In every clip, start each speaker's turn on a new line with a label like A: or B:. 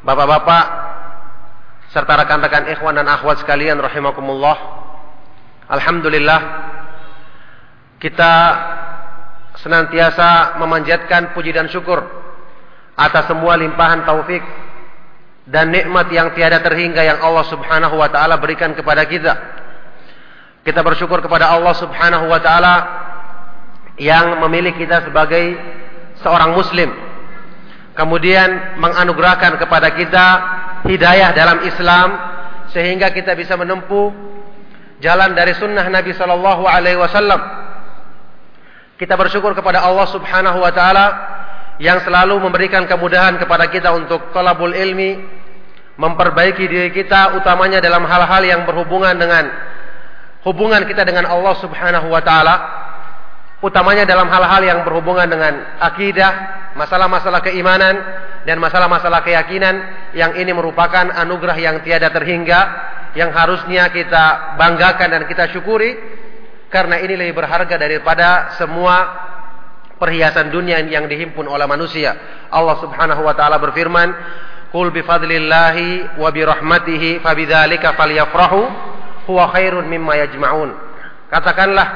A: bapak-bapak serta rekan-rekan ikhwan dan akhwat sekalian rahimakumullah. Alhamdulillah kita senantiasa memanjatkan puji dan syukur atas semua limpahan taufik dan nikmat yang tiada terhingga yang Allah Subhanahu wa taala berikan kepada kita. Kita bersyukur kepada Allah Subhanahu wa taala yang memilih kita sebagai seorang muslim kemudian menganugerahkan kepada kita hidayah dalam Islam sehingga kita bisa menempuh jalan dari sunnah Nabi Sallallahu Alaihi Wasallam. Kita bersyukur kepada Allah Subhanahu Wa Taala yang selalu memberikan kemudahan kepada kita untuk tolabul ilmi, memperbaiki diri kita, utamanya dalam hal-hal yang berhubungan dengan hubungan kita dengan Allah Subhanahu Wa Taala, utamanya dalam hal-hal yang berhubungan dengan akidah, masalah-masalah keimanan dan masalah-masalah keyakinan yang ini merupakan anugerah yang tiada terhingga yang harusnya kita banggakan dan kita syukuri karena ini lebih berharga daripada semua perhiasan dunia yang dihimpun oleh manusia. Allah Subhanahu wa taala berfirman, "Qul bi fadlillahi wa bi rahmatihi falyafrahu huwa khairun mimma yajma'un." Katakanlah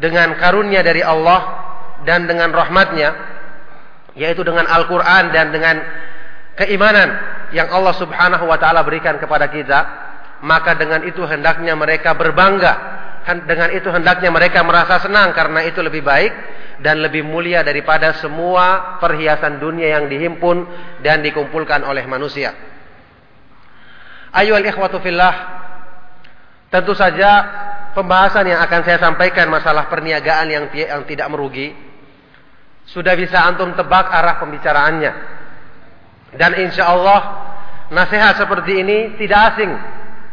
A: dengan karunia dari Allah dan dengan rahmatnya yaitu dengan Al-Qur'an dan dengan keimanan yang Allah Subhanahu wa taala berikan kepada kita, maka dengan itu hendaknya mereka berbangga. Dengan itu hendaknya mereka merasa senang karena itu lebih baik dan lebih mulia daripada semua perhiasan dunia yang dihimpun dan dikumpulkan oleh manusia. Ayo ikhwatu fillah. Tentu saja pembahasan yang akan saya sampaikan masalah perniagaan yang, yang tidak merugi sudah bisa antum tebak arah pembicaraannya. Dan insya Allah nasihat seperti ini tidak asing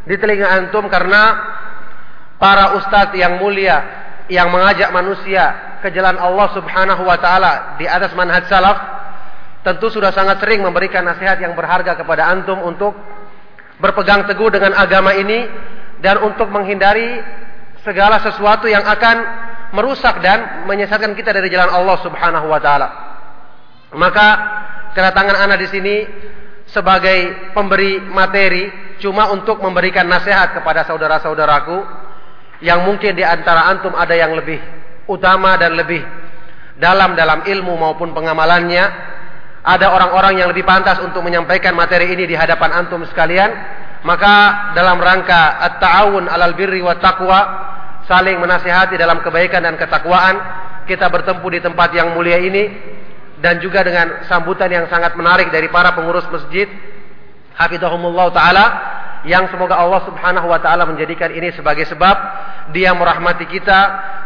A: di telinga antum karena para ustadz yang mulia yang mengajak manusia ke jalan Allah Subhanahu wa taala di atas manhaj salaf tentu sudah sangat sering memberikan nasihat yang berharga kepada antum untuk berpegang teguh dengan agama ini dan untuk menghindari segala sesuatu yang akan merusak dan menyesatkan kita dari jalan Allah Subhanahu wa taala. Maka kedatangan anak di sini sebagai pemberi materi cuma untuk memberikan nasihat kepada saudara-saudaraku yang mungkin di antara antum ada yang lebih utama dan lebih dalam dalam ilmu maupun pengamalannya. Ada orang-orang yang lebih pantas untuk menyampaikan materi ini di hadapan antum sekalian. Maka dalam rangka at-ta'awun alal birri wa taqwa saling menasihati dalam kebaikan dan ketakwaan. Kita bertemu di tempat yang mulia ini dan juga dengan sambutan yang sangat menarik dari para pengurus masjid. Hafizahumullah taala yang semoga Allah Subhanahu wa taala menjadikan ini sebagai sebab dia merahmati kita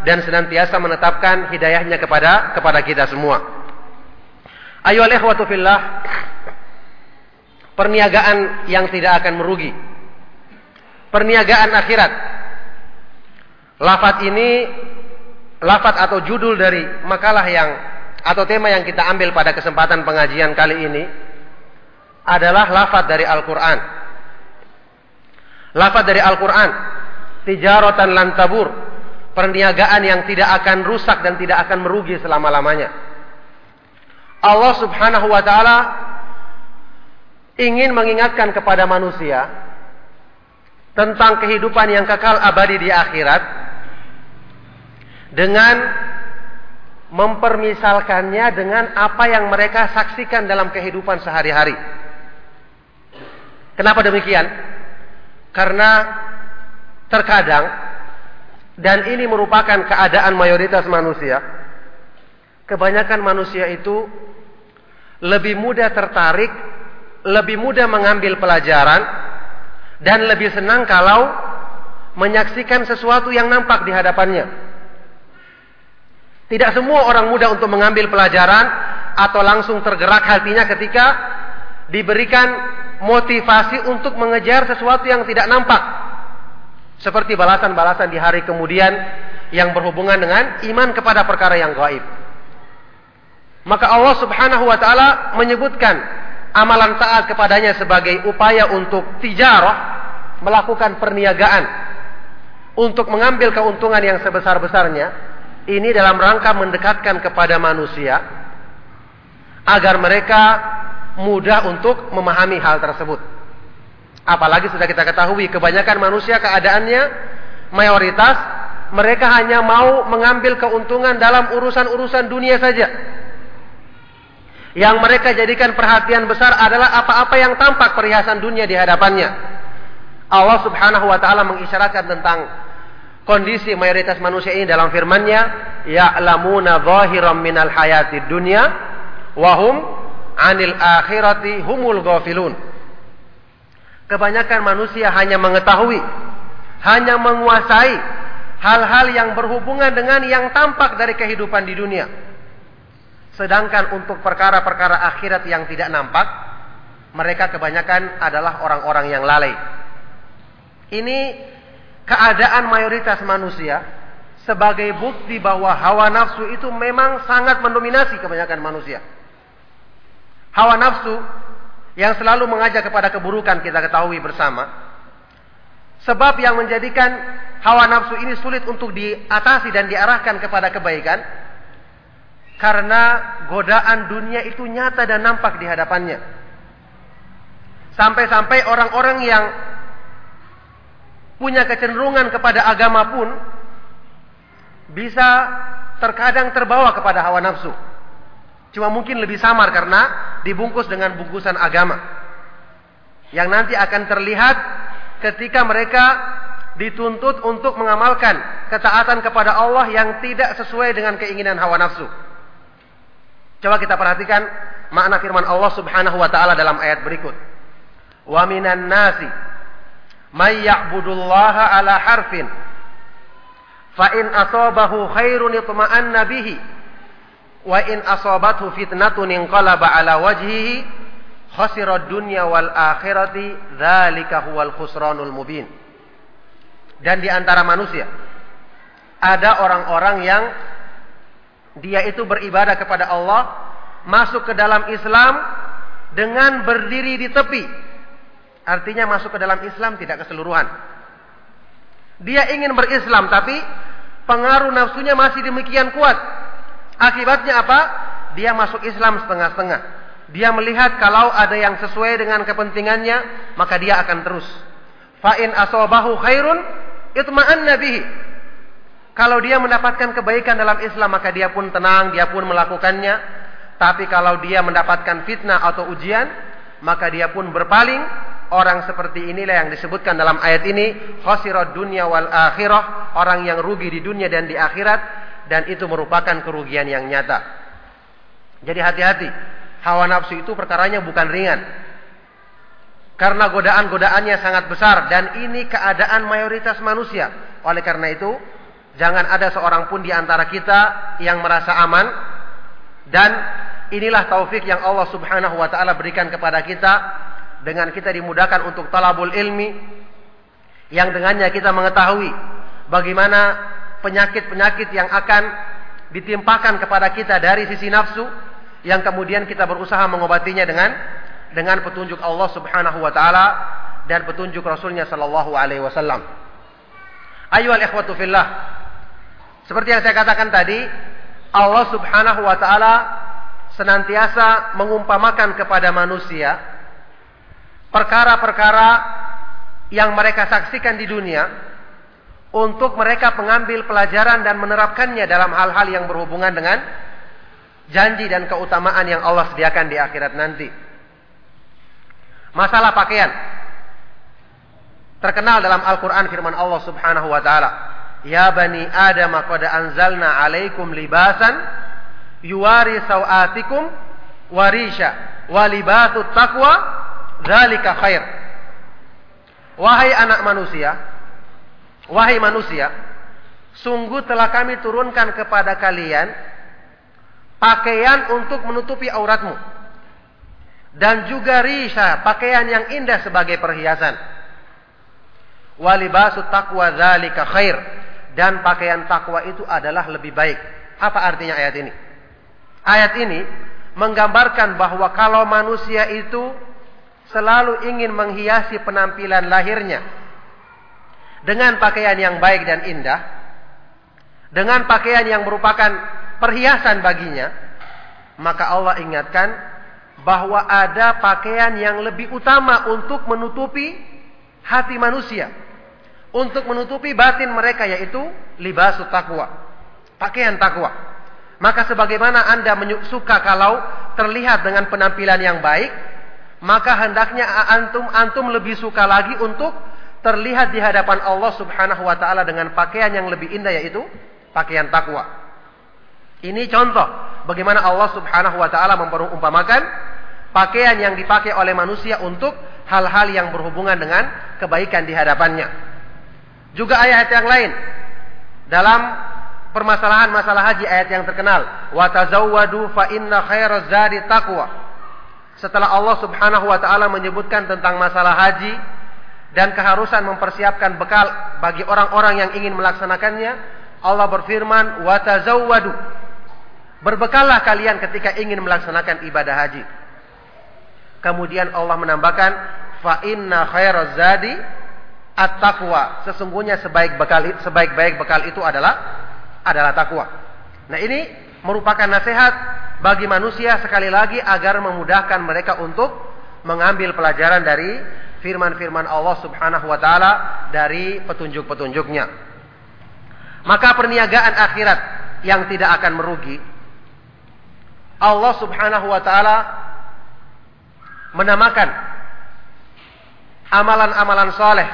A: dan senantiasa menetapkan hidayahnya kepada kepada kita semua. Ayo ikhwatu fillah. Perniagaan yang tidak akan merugi. Perniagaan akhirat Lafat ini lafat atau judul dari makalah yang atau tema yang kita ambil pada kesempatan pengajian kali ini adalah lafat dari Al-Qur'an. Lafat dari Al-Qur'an tijaratan lan tabur. Perniagaan yang tidak akan rusak dan tidak akan merugi selama-lamanya. Allah Subhanahu wa taala ingin mengingatkan kepada manusia tentang kehidupan yang kekal abadi di akhirat dengan mempermisalkannya dengan apa yang mereka saksikan dalam kehidupan sehari-hari. Kenapa demikian? Karena terkadang dan ini merupakan keadaan mayoritas manusia. Kebanyakan manusia itu lebih mudah tertarik, lebih mudah mengambil pelajaran dan lebih senang kalau menyaksikan sesuatu yang nampak di hadapannya. Tidak semua orang mudah untuk mengambil pelajaran atau langsung tergerak hatinya ketika diberikan motivasi untuk mengejar sesuatu yang tidak nampak. Seperti balasan-balasan di hari kemudian yang berhubungan dengan iman kepada perkara yang gaib. Maka Allah Subhanahu wa taala menyebutkan amalan taat kepadanya sebagai upaya untuk tijarah, melakukan perniagaan untuk mengambil keuntungan yang sebesar-besarnya. Ini dalam rangka mendekatkan kepada manusia agar mereka mudah untuk memahami hal tersebut. Apalagi sudah kita ketahui kebanyakan manusia keadaannya mayoritas mereka hanya mau mengambil keuntungan dalam urusan-urusan dunia saja. Yang mereka jadikan perhatian besar adalah apa-apa yang tampak perhiasan dunia di hadapannya. Allah Subhanahu wa taala mengisyaratkan tentang kondisi mayoritas manusia ini dalam firman-Nya, ya'lamuna zahiran minal hayati dunya wa hum 'anil akhirati humul ghafilun. Kebanyakan manusia hanya mengetahui, hanya menguasai hal-hal yang berhubungan dengan yang tampak dari kehidupan di dunia. Sedangkan untuk perkara-perkara akhirat yang tidak nampak, mereka kebanyakan adalah orang-orang yang lalai. Ini keadaan mayoritas manusia sebagai bukti bahwa hawa nafsu itu memang sangat mendominasi kebanyakan manusia. Hawa nafsu yang selalu mengajak kepada keburukan kita ketahui bersama. Sebab yang menjadikan hawa nafsu ini sulit untuk diatasi dan diarahkan kepada kebaikan karena godaan dunia itu nyata dan nampak di hadapannya. Sampai-sampai orang-orang yang punya kecenderungan kepada agama pun bisa terkadang terbawa kepada hawa nafsu. Cuma mungkin lebih samar karena dibungkus dengan bungkusan agama. Yang nanti akan terlihat ketika mereka dituntut untuk mengamalkan ketaatan kepada Allah yang tidak sesuai dengan keinginan hawa nafsu. Coba kita perhatikan makna firman Allah Subhanahu wa taala dalam ayat berikut. Wa minan nasi may ya'budullaha ala harfin fa in asabahu khairun itma'anna bihi wa in asabathu fitnatun inqalaba ala wajhihi khasira dunya wal akhirati dzalika huwal khusranul mubin. Dan di antara manusia ada orang-orang yang dia itu beribadah kepada Allah masuk ke dalam Islam dengan berdiri di tepi artinya masuk ke dalam Islam tidak keseluruhan dia ingin berislam tapi pengaruh nafsunya masih demikian kuat Akibatnya apa? Dia masuk Islam setengah-setengah. Dia melihat kalau ada yang sesuai dengan kepentingannya, maka dia akan terus. Fa'in asobahu khairun, itma'anna bihi. Kalau dia mendapatkan kebaikan dalam Islam, maka dia pun tenang, dia pun melakukannya. Tapi kalau dia mendapatkan fitnah atau ujian, maka dia pun berpaling. Orang seperti inilah yang disebutkan dalam ayat ini, khasirat dunya wal akhirah, orang yang rugi di dunia dan di akhirat dan itu merupakan kerugian yang nyata. Jadi hati-hati, hawa nafsu itu perkaranya bukan ringan. Karena godaan-godaannya sangat besar dan ini keadaan mayoritas manusia. Oleh karena itu, jangan ada seorang pun di antara kita yang merasa aman dan inilah taufik yang Allah Subhanahu wa taala berikan kepada kita dengan kita dimudahkan untuk talabul ilmi yang dengannya kita mengetahui bagaimana penyakit-penyakit yang akan ditimpakan kepada kita dari sisi nafsu yang kemudian kita berusaha mengobatinya dengan dengan petunjuk Allah Subhanahu wa taala dan petunjuk Rasulnya sallallahu alaihi wasallam. Ayuhal ikhwatu fillah. Seperti yang saya katakan tadi, Allah Subhanahu wa taala senantiasa mengumpamakan kepada manusia perkara-perkara yang mereka saksikan di dunia untuk mereka mengambil pelajaran dan menerapkannya dalam hal-hal yang berhubungan dengan janji dan keutamaan yang Allah sediakan di akhirat nanti. Masalah pakaian. Terkenal dalam Al-Quran firman Allah subhanahu wa ta'ala. Ya bani Adam qad anzalna alaikum libasan yuwari sawatikum warisha wa libatut taqwa dzalika khair. Wahai anak manusia, wahai manusia, sungguh telah kami turunkan kepada kalian pakaian untuk menutupi auratmu dan juga risha, pakaian yang indah sebagai perhiasan. Walibasu taqwa dzalika khair dan pakaian takwa itu adalah lebih baik. Apa artinya ayat ini? Ayat ini menggambarkan bahwa kalau manusia itu selalu ingin menghiasi penampilan lahirnya dengan pakaian yang baik dan indah, dengan pakaian yang merupakan perhiasan baginya, maka Allah ingatkan bahwa ada pakaian yang lebih utama untuk menutupi hati manusia. Untuk menutupi batin mereka yaitu libas takwa. Pakaian takwa. Maka sebagaimana Anda suka kalau terlihat dengan penampilan yang baik, maka hendaknya antum antum lebih suka lagi untuk terlihat di hadapan Allah Subhanahu wa taala dengan pakaian yang lebih indah yaitu pakaian takwa. Ini contoh bagaimana Allah Subhanahu wa taala memperumpamakan pakaian yang dipakai oleh manusia untuk hal-hal yang berhubungan dengan kebaikan di hadapannya. Juga ayat yang lain dalam permasalahan masalah haji ayat yang terkenal, wa tazawwadu fa inna khairaz zadi taqwa. Setelah Allah Subhanahu wa taala menyebutkan tentang masalah haji dan keharusan mempersiapkan bekal bagi orang-orang yang ingin melaksanakannya, Allah berfirman, "Wa tazawwadu." Berbekallah kalian ketika ingin melaksanakan ibadah haji. Kemudian Allah menambahkan fa inna zadi at-taqwa. Sesungguhnya sebaik bekal sebaik-baik bekal itu adalah adalah takwa. Nah, ini merupakan nasihat bagi manusia sekali lagi agar memudahkan mereka untuk mengambil pelajaran dari firman-firman Allah Subhanahu wa taala dari petunjuk-petunjuknya. Maka perniagaan akhirat yang tidak akan merugi Allah Subhanahu wa taala menamakan amalan-amalan soleh,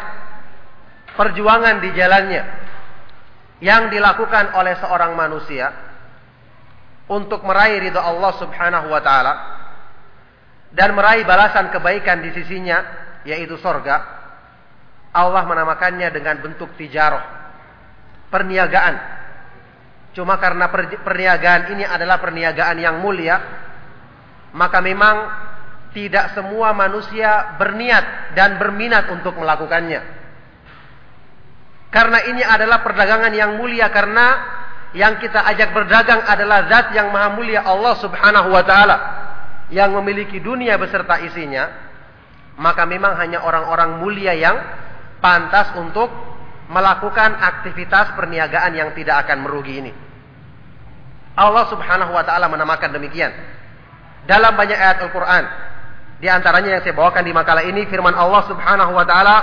A: perjuangan di jalannya yang dilakukan oleh seorang manusia untuk meraih ridha Allah Subhanahu wa taala dan meraih balasan kebaikan di sisinya yaitu sorga Allah menamakannya dengan bentuk tijaroh perniagaan cuma karena perniagaan ini adalah perniagaan yang mulia maka memang tidak semua manusia berniat dan berminat untuk melakukannya. Karena ini adalah perdagangan yang mulia karena yang kita ajak berdagang adalah zat yang maha mulia Allah Subhanahu wa taala yang memiliki dunia beserta isinya, maka memang hanya orang-orang mulia yang pantas untuk melakukan aktivitas perniagaan yang tidak akan merugi ini. Allah Subhanahu wa taala menamakan demikian. Dalam banyak ayat Al-Qur'an, di antaranya yang saya bawakan di makalah ini firman Allah Subhanahu wa taala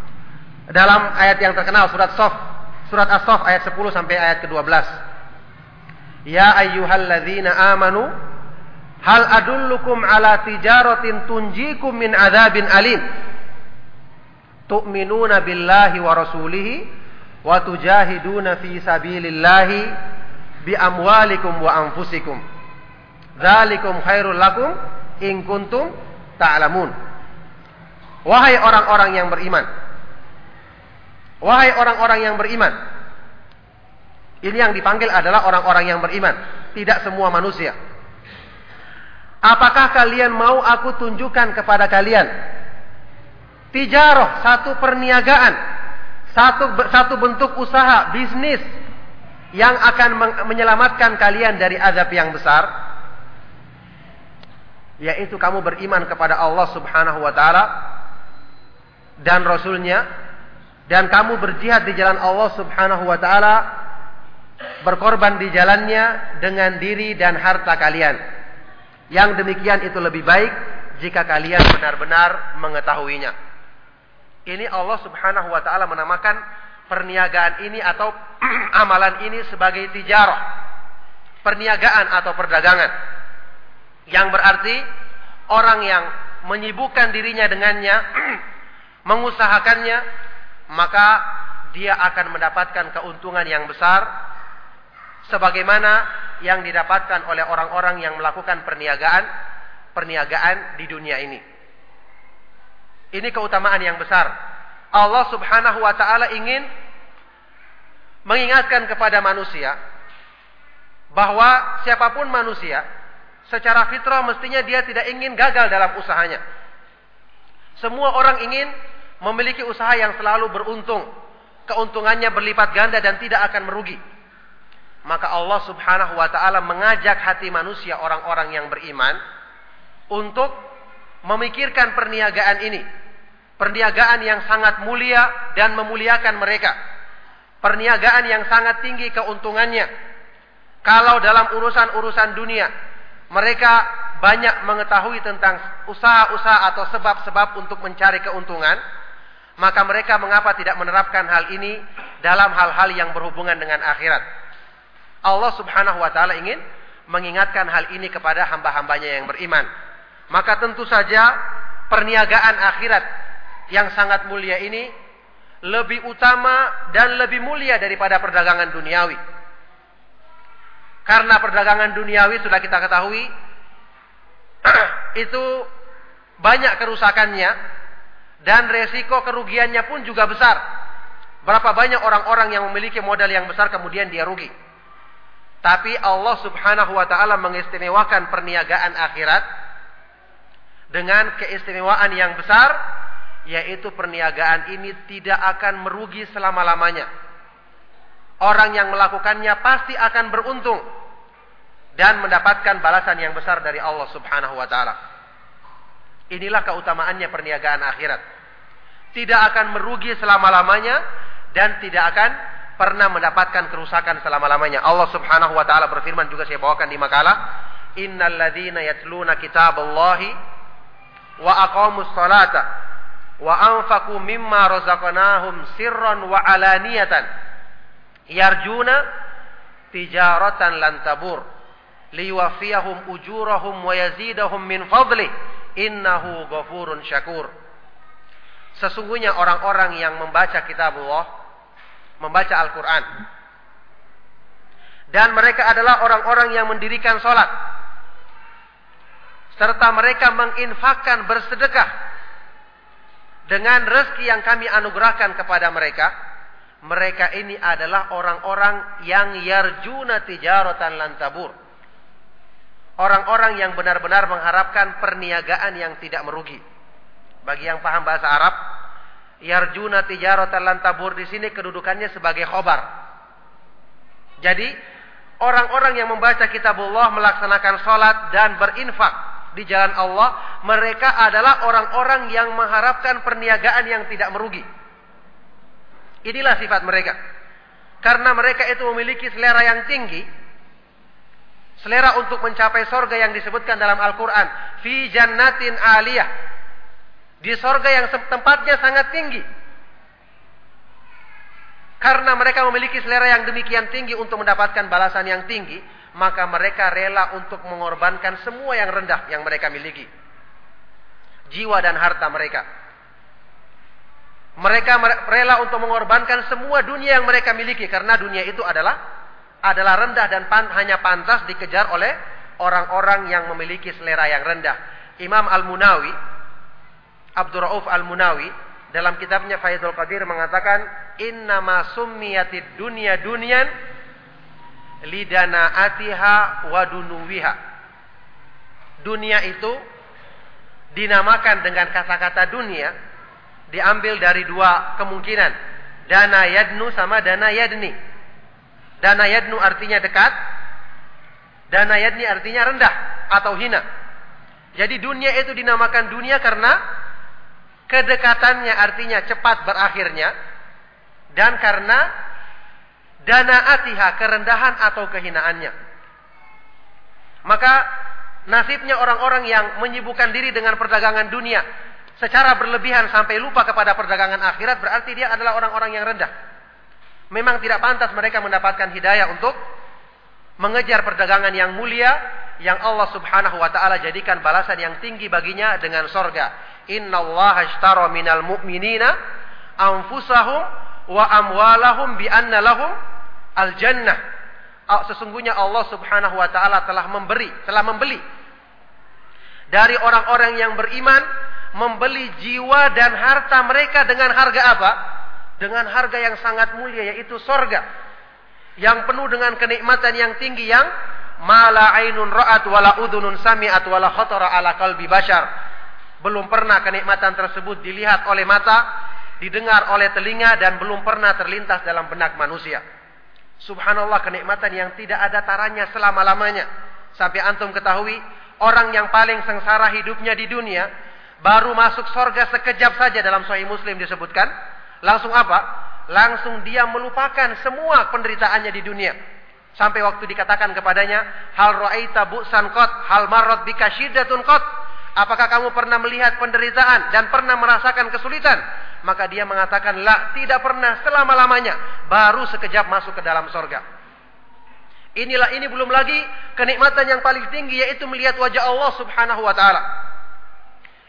A: dalam ayat yang terkenal surat Sof, surat As-Sof ayat 10 sampai ayat ke-12. Ya ayyuhalladzina amanu hal adullukum ala tijaratin tunjikum min adzabin alim. Tu'minuna billahi wa rasulihi wa tujahiduna fi sabilillahi bi amwalikum wa anfusikum. Dzalikum khairul lakum in kuntum ta'lamun. Wahai orang-orang yang beriman. Wahai orang-orang yang beriman. Ini yang dipanggil adalah orang-orang yang beriman, tidak semua manusia. Apakah kalian mau aku tunjukkan kepada kalian tijaroh, satu perniagaan, satu satu bentuk usaha bisnis yang akan menyelamatkan kalian dari azab yang besar? yaitu kamu beriman kepada Allah Subhanahu wa taala dan rasulnya dan kamu berjihad di jalan Allah Subhanahu wa taala berkorban di jalannya dengan diri dan harta kalian. Yang demikian itu lebih baik jika kalian benar-benar mengetahuinya. Ini Allah Subhanahu wa taala menamakan perniagaan ini atau amalan ini sebagai tijarah. Perniagaan atau perdagangan. Yang berarti orang yang menyibukkan dirinya dengannya, mengusahakannya, maka dia akan mendapatkan keuntungan yang besar sebagaimana yang didapatkan oleh orang-orang yang melakukan perniagaan perniagaan di dunia ini. Ini keutamaan yang besar. Allah Subhanahu wa taala ingin mengingatkan kepada manusia bahwa siapa pun manusia secara fitrah mestinya dia tidak ingin gagal dalam usahanya. Semua orang ingin memiliki usaha yang selalu beruntung. Keuntungannya berlipat ganda dan tidak akan merugi. Maka Allah Subhanahu wa taala mengajak hati manusia orang-orang yang beriman untuk memikirkan perniagaan ini. Perniagaan yang sangat mulia dan memuliakan mereka. Perniagaan yang sangat tinggi keuntungannya. Kalau dalam urusan-urusan dunia mereka banyak mengetahui tentang usaha-usaha atau sebab-sebab untuk mencari keuntungan, maka mereka mengapa tidak menerapkan hal ini dalam hal-hal yang berhubungan dengan akhirat? Allah Subhanahu wa taala ingin mengingatkan hal ini kepada hamba-hambanya yang beriman. Maka tentu saja perniagaan akhirat yang sangat mulia ini lebih utama dan lebih mulia daripada perdagangan duniawi. Karena perdagangan duniawi sudah kita ketahui itu banyak kerusakannya dan resiko kerugiannya pun juga besar. Berapa banyak orang-orang yang memiliki modal yang besar kemudian dia rugi. Tapi Allah Subhanahu wa taala mengistimewakan perniagaan akhirat dengan keistimewaan yang besar yaitu perniagaan ini tidak akan merugi selama-lamanya. Orang yang melakukannya pasti akan beruntung dan mendapatkan balasan yang besar dari Allah Subhanahu wa taala. Inilah keutamaannya perniagaan akhirat. Tidak akan merugi selama-lamanya dan tidak akan pernah mendapatkan kerusakan selama-lamanya. Allah Subhanahu wa taala berfirman juga saya bawakan di makalah, "Innal ladzina yatluna kitaballahi wa aqamus salata wa anfaqu mimma razaqnahum sirran wa alaniyatan yarjuna tijaratan lan tabur liwafiyahum ujurahum wa yazidahum min fadli innahu ghafurun syakur. Sesungguhnya orang-orang yang membaca kitab Allah membaca Al-Quran dan mereka adalah orang-orang yang mendirikan sholat serta mereka menginfakkan bersedekah dengan rezeki yang kami anugerahkan kepada mereka mereka ini adalah orang-orang yang yarjuna tijaratan lantabur orang-orang yang benar-benar mengharapkan perniagaan yang tidak merugi bagi yang paham bahasa Arab yarjuna tijaratan lantabur di sini kedudukannya sebagai khobar jadi orang-orang yang membaca kitabullah melaksanakan sholat dan berinfak di jalan Allah, mereka adalah orang-orang yang mengharapkan perniagaan yang tidak merugi. Inilah sifat mereka. Karena mereka itu memiliki selera yang tinggi, selera untuk mencapai sorga yang disebutkan dalam Al-Quran. Fi jannatin aliyah. Di sorga yang tempatnya sangat tinggi. Karena mereka memiliki selera yang demikian tinggi untuk mendapatkan balasan yang tinggi, maka mereka rela untuk mengorbankan semua yang rendah yang mereka miliki. Jiwa dan harta mereka. Mereka rela untuk mengorbankan semua dunia yang mereka miliki karena dunia itu adalah adalah rendah dan pan, hanya pantas dikejar oleh orang-orang yang memiliki selera yang rendah. Imam Al-Munawi Abdul Rauf Al-Munawi dalam kitabnya Faidul Qadir mengatakan innama summiyatid dunya dunyan lidana atiha wadunuwiha. Dunia itu dinamakan dengan kata-kata dunia diambil dari dua kemungkinan. Dana yadnu sama dana yadni. Dana yadnu artinya dekat. Dana yadni artinya rendah atau hina. Jadi dunia itu dinamakan dunia karena kedekatannya artinya cepat berakhirnya dan karena danaatiha kerendahan atau kehinaannya. Maka nasibnya orang-orang yang menyibukkan diri dengan perdagangan dunia secara berlebihan sampai lupa kepada perdagangan akhirat berarti dia adalah orang-orang yang rendah. Memang tidak pantas mereka mendapatkan hidayah untuk mengejar perdagangan yang mulia yang Allah Subhanahu wa taala jadikan balasan yang tinggi baginya dengan sorga. Inna Allah ashtara minal mu'minina anfusahum wa amwalahum bi anna lahum al jannah. Sesungguhnya Allah Subhanahu wa taala telah memberi, telah membeli dari orang-orang yang beriman membeli jiwa dan harta mereka dengan harga apa? Dengan harga yang sangat mulia yaitu sorga. Yang penuh dengan kenikmatan yang tinggi yang mala ainun ra'at wala udunun sami'at wala khatara ala qalbi bashar. Belum pernah kenikmatan tersebut dilihat oleh mata, didengar oleh telinga dan belum pernah terlintas dalam benak manusia. Subhanallah kenikmatan yang tidak ada taranya selama-lamanya. Sampai antum ketahui orang yang paling sengsara hidupnya di dunia baru masuk sorga sekejap saja dalam Sahih Muslim disebutkan. Langsung apa? Langsung dia melupakan semua penderitaannya di dunia. Sampai waktu dikatakan kepadanya, hal ra'aita bu'san qat, hal marrat bika syiddatun qat. Apakah kamu pernah melihat penderitaan dan pernah merasakan kesulitan? Maka dia mengatakan, la, tidak pernah selama-lamanya. Baru sekejap masuk ke dalam sorga. Inilah ini belum lagi kenikmatan yang paling tinggi yaitu melihat wajah Allah subhanahu wa ta'ala.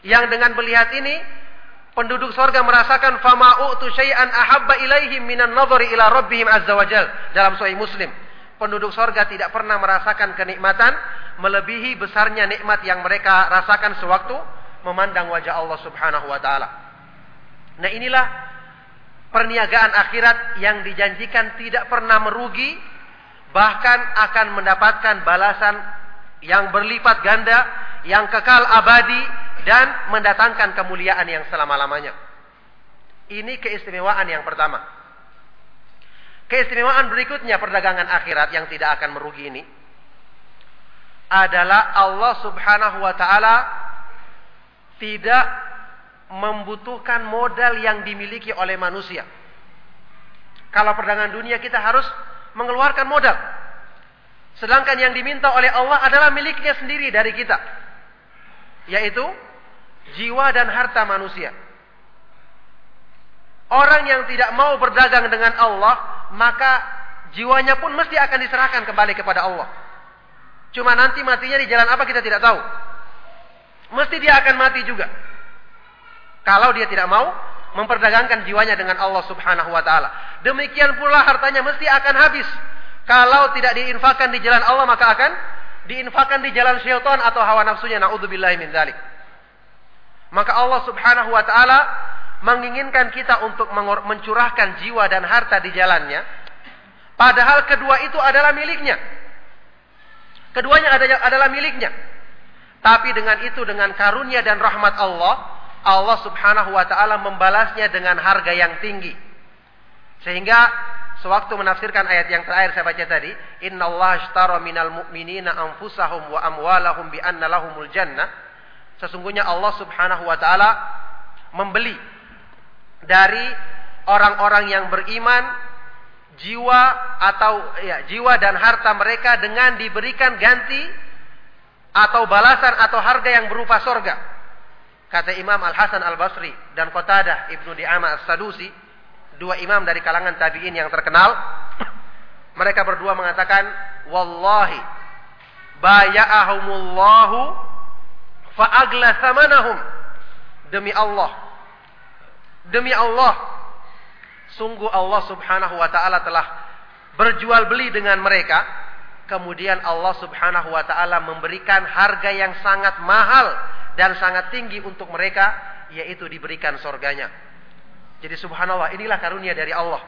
A: Yang dengan melihat ini penduduk sorga merasakan fama u'tu syai'an ahabba ilaihim minan nadhari ila rabbihim azza wajal dalam sahih Muslim. Penduduk sorga tidak pernah merasakan kenikmatan melebihi besarnya nikmat yang mereka rasakan sewaktu memandang wajah Allah Subhanahu wa taala. Nah, inilah perniagaan akhirat yang dijanjikan tidak pernah merugi bahkan akan mendapatkan balasan yang berlipat ganda yang kekal abadi dan mendatangkan kemuliaan yang selama-lamanya. Ini keistimewaan yang pertama. Keistimewaan berikutnya perdagangan akhirat yang tidak akan merugi ini adalah Allah Subhanahu wa taala tidak membutuhkan modal yang dimiliki oleh manusia. Kalau perdagangan dunia kita harus mengeluarkan modal. Sedangkan yang diminta oleh Allah adalah miliknya sendiri dari kita. Yaitu jiwa dan harta manusia. Orang yang tidak mau berdagang dengan Allah, maka jiwanya pun mesti akan diserahkan kembali kepada Allah. Cuma nanti matinya di jalan apa kita tidak tahu. Mesti dia akan mati juga. Kalau dia tidak mau memperdagangkan jiwanya dengan Allah Subhanahu wa taala. Demikian pula hartanya mesti akan habis. Kalau tidak diinfakkan di jalan Allah maka akan diinfakkan di jalan syaitan atau hawa nafsunya. Nauzubillahi min dzalik. Maka Allah Subhanahu wa taala menginginkan kita untuk mencurahkan jiwa dan harta di jalannya. Padahal kedua itu adalah miliknya. Keduanya adalah miliknya. Tapi dengan itu dengan karunia dan rahmat Allah, Allah Subhanahu wa taala membalasnya dengan harga yang tinggi. Sehingga sewaktu menafsirkan ayat yang terakhir saya baca tadi, "Innallaha ashtara minal mu'minina anfusahum wa amwalahum bi anna lahumul jannah." Sesungguhnya Allah Subhanahu wa taala membeli dari orang-orang yang beriman jiwa atau ya jiwa dan harta mereka dengan diberikan ganti atau balasan atau harga yang berupa sorga. Kata Imam Al Hasan Al Basri dan Qatadah Ibnu Di'amah As Sadusi, dua imam dari kalangan tabiin yang terkenal, mereka berdua mengatakan, "Wallahi baya'ahumullahu fa'agla samanahum. Demi Allah. Demi Allah. Sungguh Allah subhanahu wa ta'ala telah berjual beli dengan mereka. Kemudian Allah subhanahu wa ta'ala memberikan harga yang sangat mahal dan sangat tinggi untuk mereka. Yaitu diberikan sorganya. Jadi subhanallah inilah karunia dari Allah.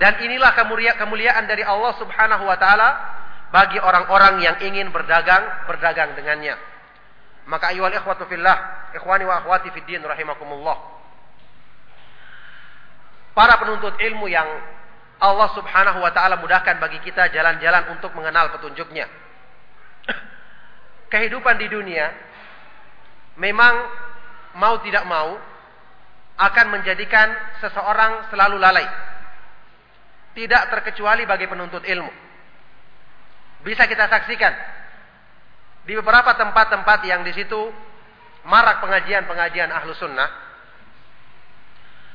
A: Dan inilah kemuliaan dari Allah subhanahu wa ta'ala bagi orang-orang yang ingin berdagang, berdagang dengannya. Maka ayuhal ikhwatu fillah, ikhwani wa akhwati fid din rahimakumullah. Para penuntut ilmu yang Allah Subhanahu wa taala mudahkan bagi kita jalan-jalan untuk mengenal petunjuknya. Kehidupan di dunia memang mau tidak mau akan menjadikan seseorang selalu lalai. tidak terkecuali bagi penuntut ilmu. Bisa kita saksikan di beberapa tempat-tempat yang di situ marak pengajian-pengajian ahlu sunnah.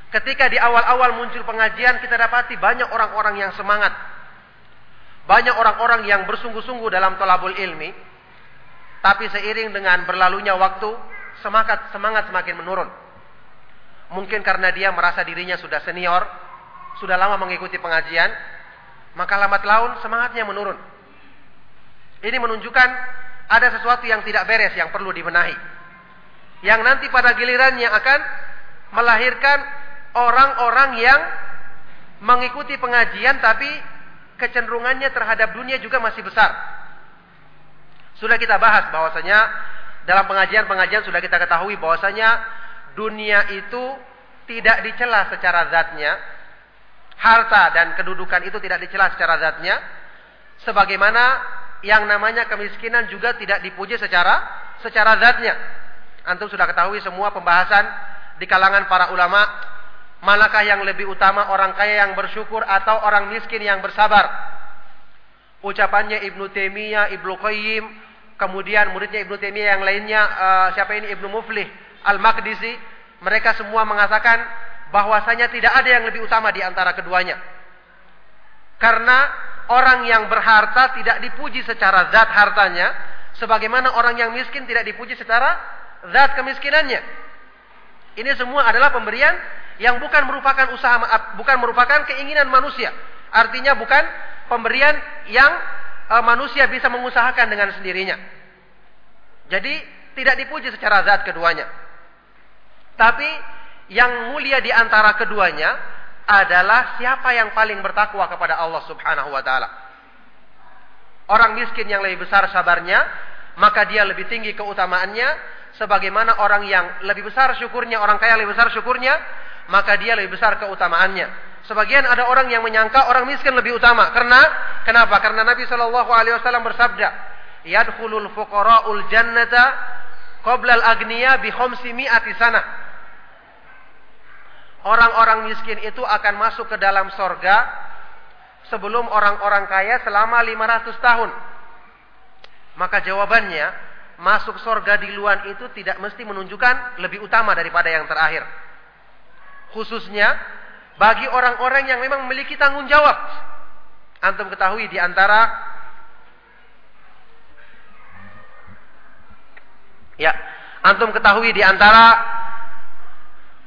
A: Ketika di awal-awal muncul pengajian kita dapati banyak orang-orang yang semangat. Banyak orang-orang yang bersungguh-sungguh dalam tolabul ilmi. Tapi seiring dengan berlalunya waktu, semangat semangat semakin menurun. Mungkin karena dia merasa dirinya sudah senior, sudah lama mengikuti pengajian, maka lambat laun semangatnya menurun. Ini menunjukkan ada sesuatu yang tidak beres yang perlu dibenahi. Yang nanti pada gilirannya akan melahirkan orang-orang yang mengikuti pengajian tapi kecenderungannya terhadap dunia juga masih besar. Sudah kita bahas bahwasanya dalam pengajian-pengajian sudah kita ketahui bahwasanya dunia itu tidak dicela secara zatnya, harta dan kedudukan itu tidak dicela secara zatnya, sebagaimana yang namanya kemiskinan juga tidak dipuji secara secara zatnya. Antum sudah ketahui semua pembahasan di kalangan para ulama. Manakah yang lebih utama orang kaya yang bersyukur atau orang miskin yang bersabar. Ucapannya Ibnu Taimiyah, Ibnu Qayyim, kemudian muridnya Ibnu Taimiyah yang lainnya uh, siapa ini? Ibnu Muflih Al-Maqdisi, mereka semua mengatakan bahwasanya tidak ada yang lebih utama di antara keduanya. Karena orang yang berharta tidak dipuji secara zat hartanya, sebagaimana orang yang miskin tidak dipuji secara zat kemiskinannya. Ini semua adalah pemberian yang bukan merupakan usaha bukan merupakan keinginan manusia. Artinya bukan pemberian yang e, manusia bisa mengusahakan dengan sendirinya. Jadi tidak dipuji secara zat keduanya. Tapi yang mulia di antara keduanya adalah siapa yang paling bertakwa kepada Allah Subhanahu wa taala. Orang miskin yang lebih besar sabarnya, maka dia lebih tinggi keutamaannya sebagaimana orang yang lebih besar syukurnya, orang kaya lebih besar syukurnya, maka dia lebih besar keutamaannya. Sebagian ada orang yang menyangka orang miskin lebih utama. Karena kenapa? Karena Nabi Shallallahu alaihi wasallam bersabda, "Yadkhulul fuqara'ul jannata qabla al-aghniya bi khamsi mi'ati sanah." Orang-orang miskin itu akan masuk ke dalam sorga sebelum orang-orang kaya selama 500 tahun. Maka jawabannya, masuk sorga di luar itu tidak mesti menunjukkan lebih utama daripada yang terakhir. Khususnya bagi orang-orang yang memang memiliki tanggung jawab. Antum ketahui di antara Ya, antum ketahui di antara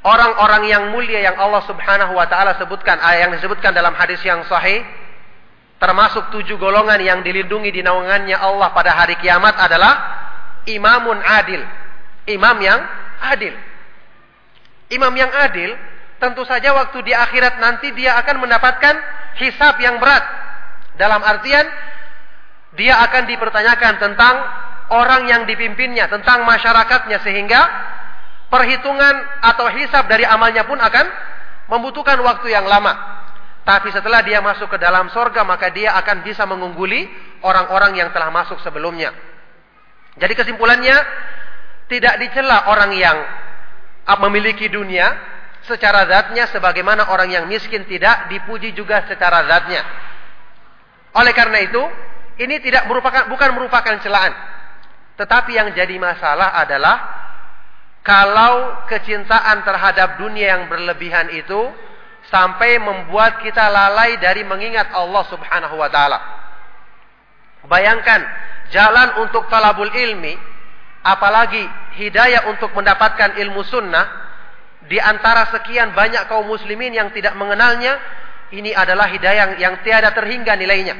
A: orang-orang yang mulia yang Allah Subhanahu wa taala sebutkan ayat yang disebutkan dalam hadis yang sahih termasuk tujuh golongan yang dilindungi di naungannya Allah pada hari kiamat adalah imamun adil. Imam yang adil. Imam yang adil tentu saja waktu di akhirat nanti dia akan mendapatkan hisab yang berat. Dalam artian dia akan dipertanyakan tentang orang yang dipimpinnya, tentang masyarakatnya sehingga perhitungan atau hisab dari amalnya pun akan membutuhkan waktu yang lama. Tapi setelah dia masuk ke dalam sorga, maka dia akan bisa mengungguli orang-orang yang telah masuk sebelumnya. Jadi kesimpulannya, tidak dicela orang yang memiliki dunia secara zatnya sebagaimana orang yang miskin tidak dipuji juga secara zatnya. Oleh karena itu, ini tidak merupakan bukan merupakan celaan. Tetapi yang jadi masalah adalah kalau kecintaan terhadap dunia yang berlebihan itu sampai membuat kita lalai dari mengingat Allah Subhanahu wa taala. Bayangkan jalan untuk talabul ilmi apalagi hidayah untuk mendapatkan ilmu sunnah di antara sekian banyak kaum muslimin yang tidak mengenalnya ini adalah hidayah yang tiada terhingga nilainya.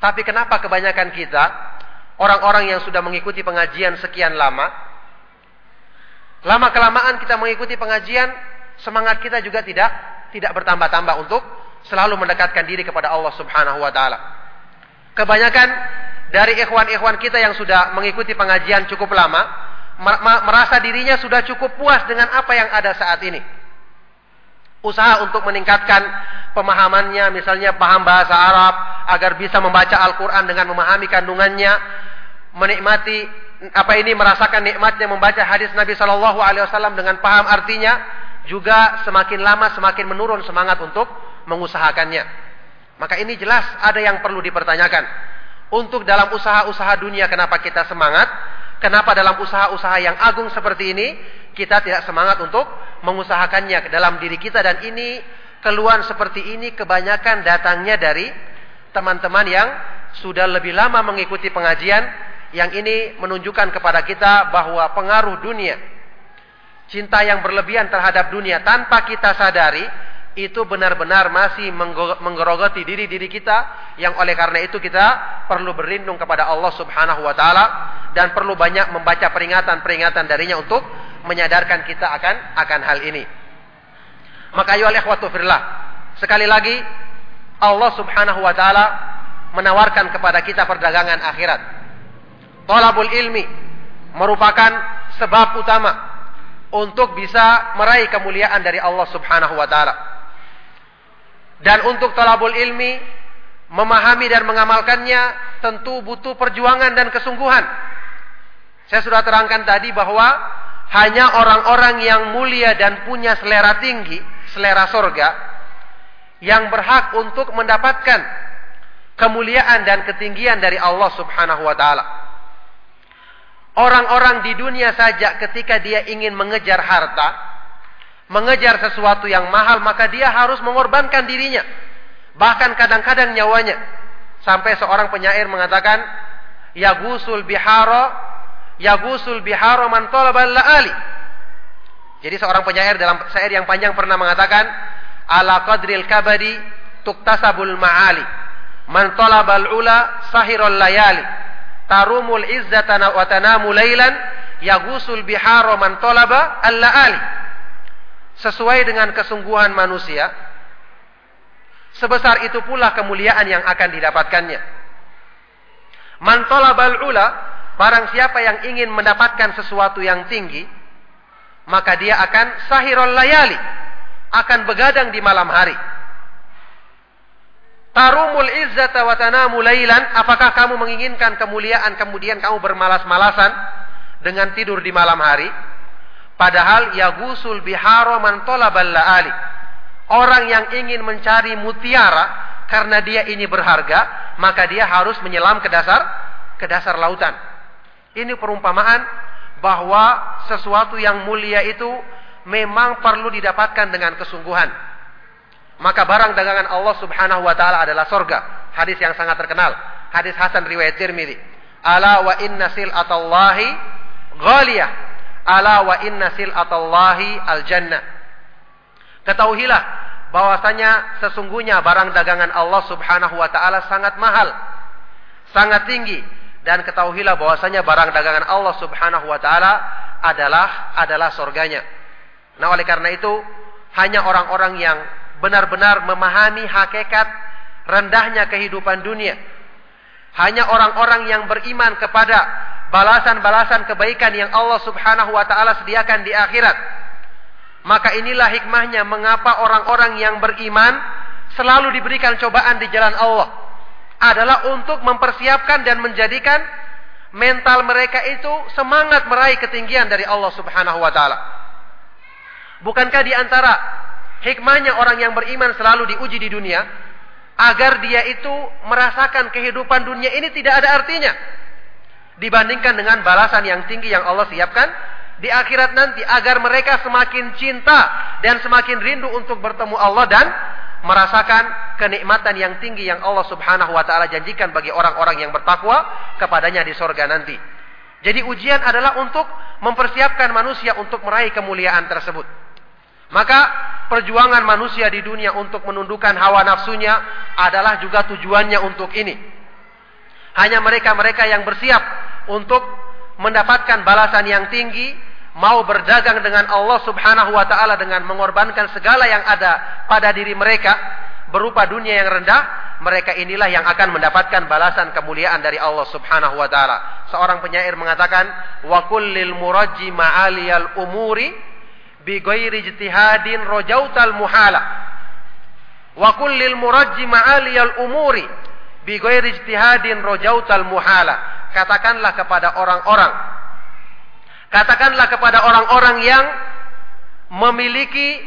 A: Tapi kenapa kebanyakan kita orang-orang yang sudah mengikuti pengajian sekian lama Lama kelamaan kita mengikuti pengajian, semangat kita juga tidak tidak bertambah-tambah untuk selalu mendekatkan diri kepada Allah Subhanahu wa taala. Kebanyakan dari ikhwan-ikhwan kita yang sudah mengikuti pengajian cukup lama merasa dirinya sudah cukup puas dengan apa yang ada saat ini. Usaha untuk meningkatkan pemahamannya, misalnya paham bahasa Arab agar bisa membaca Al-Quran dengan memahami kandungannya, menikmati apa ini merasakan nikmatnya membaca hadis Nabi Shallallahu Alaihi Wasallam dengan paham artinya juga semakin lama semakin menurun semangat untuk mengusahakannya. Maka ini jelas ada yang perlu dipertanyakan. Untuk dalam usaha-usaha dunia kenapa kita semangat? Kenapa dalam usaha-usaha yang agung seperti ini kita tidak semangat untuk mengusahakannya ke dalam diri kita dan ini keluhan seperti ini kebanyakan datangnya dari teman-teman yang sudah lebih lama mengikuti pengajian yang ini menunjukkan kepada kita bahwa pengaruh dunia cinta yang berlebihan terhadap dunia tanpa kita sadari itu benar-benar masih menggerogoti diri-diri kita yang oleh karena itu kita perlu berlindung kepada Allah Subhanahu wa taala dan perlu banyak membaca peringatan-peringatan darinya untuk menyadarkan kita akan akan hal ini. Maka ayo ikhwatu fillah, sekali lagi Allah Subhanahu wa taala menawarkan kepada kita perdagangan akhirat. Talabul ilmi merupakan sebab utama untuk bisa meraih kemuliaan dari Allah Subhanahu wa taala. Dan untuk talabul ilmi, memahami dan mengamalkannya tentu butuh perjuangan dan kesungguhan. Saya sudah terangkan tadi bahwa hanya orang-orang yang mulia dan punya selera tinggi, selera sorga, yang berhak untuk mendapatkan kemuliaan dan ketinggian dari Allah Subhanahu wa Ta'ala. Orang-orang di dunia saja, ketika dia ingin mengejar harta, mengejar sesuatu yang mahal, maka dia harus mengorbankan dirinya. Bahkan kadang-kadang nyawanya. Sampai seorang penyair mengatakan, Ya gusul biharo, Ya gusul biharo man la'ali. Jadi seorang penyair dalam syair yang panjang pernah mengatakan, Ala qadril kabadi tuktasabul ma'ali. Man talabal ula sahirul layali. Tarumul izzatana wa tanamu laylan. Yagusul biharo man talaba al-la'ali sesuai dengan kesungguhan manusia, sebesar itu pula kemuliaan yang akan didapatkannya. Man talabal ula, barang siapa yang ingin mendapatkan sesuatu yang tinggi, maka dia akan sahirul layali, akan begadang di malam hari. Tarumul izzata wa tanamu lailan, apakah kamu menginginkan kemuliaan kemudian kamu bermalas-malasan dengan tidur di malam hari? Padahal yagusul biharo man talabal laali. Orang yang ingin mencari mutiara karena dia ini berharga, maka dia harus menyelam ke dasar ke dasar lautan. Ini perumpamaan bahwa sesuatu yang mulia itu memang perlu didapatkan dengan kesungguhan. Maka barang dagangan Allah Subhanahu wa taala adalah sorga. Hadis yang sangat terkenal. Hadis Hasan riwayat Tirmidzi. Ala wa inna sil'atallahi ghaliyah Ala wa inna sil'atallahi al-jannah. Ketahuilah bahwasanya sesungguhnya barang dagangan Allah Subhanahu wa taala sangat mahal, sangat tinggi dan ketahuilah bahwasanya barang dagangan Allah Subhanahu wa taala adalah adalah surganya. Nah, oleh karena itu hanya orang-orang yang benar-benar memahami hakikat rendahnya kehidupan dunia. Hanya orang-orang yang beriman kepada balasan-balasan kebaikan yang Allah Subhanahu wa taala sediakan di akhirat. Maka inilah hikmahnya mengapa orang-orang yang beriman selalu diberikan cobaan di jalan Allah adalah untuk mempersiapkan dan menjadikan mental mereka itu semangat meraih ketinggian dari Allah Subhanahu wa taala. Bukankah di antara hikmahnya orang yang beriman selalu diuji di dunia agar dia itu merasakan kehidupan dunia ini tidak ada artinya dibandingkan dengan balasan yang tinggi yang Allah siapkan di akhirat nanti agar mereka semakin cinta dan semakin rindu untuk bertemu Allah dan merasakan kenikmatan yang tinggi yang Allah Subhanahu wa taala janjikan bagi orang-orang yang bertakwa kepadanya di sorga nanti. Jadi ujian adalah untuk mempersiapkan manusia untuk meraih kemuliaan tersebut. Maka perjuangan manusia di dunia untuk menundukkan hawa nafsunya adalah juga tujuannya untuk ini. Hanya mereka-mereka yang bersiap untuk mendapatkan balasan yang tinggi, mau berdagang dengan Allah Subhanahu wa taala dengan mengorbankan segala yang ada pada diri mereka berupa dunia yang rendah, mereka inilah yang akan mendapatkan balasan kemuliaan dari Allah Subhanahu wa taala. Seorang penyair mengatakan, "Wa kullil murajji umuri bi ghairi ijtihadin rajautal muhala." Wa kullil umuri bi ghairi ijtihadin. Katakanlah kepada orang-orang katakanlah kepada orang-orang yang memiliki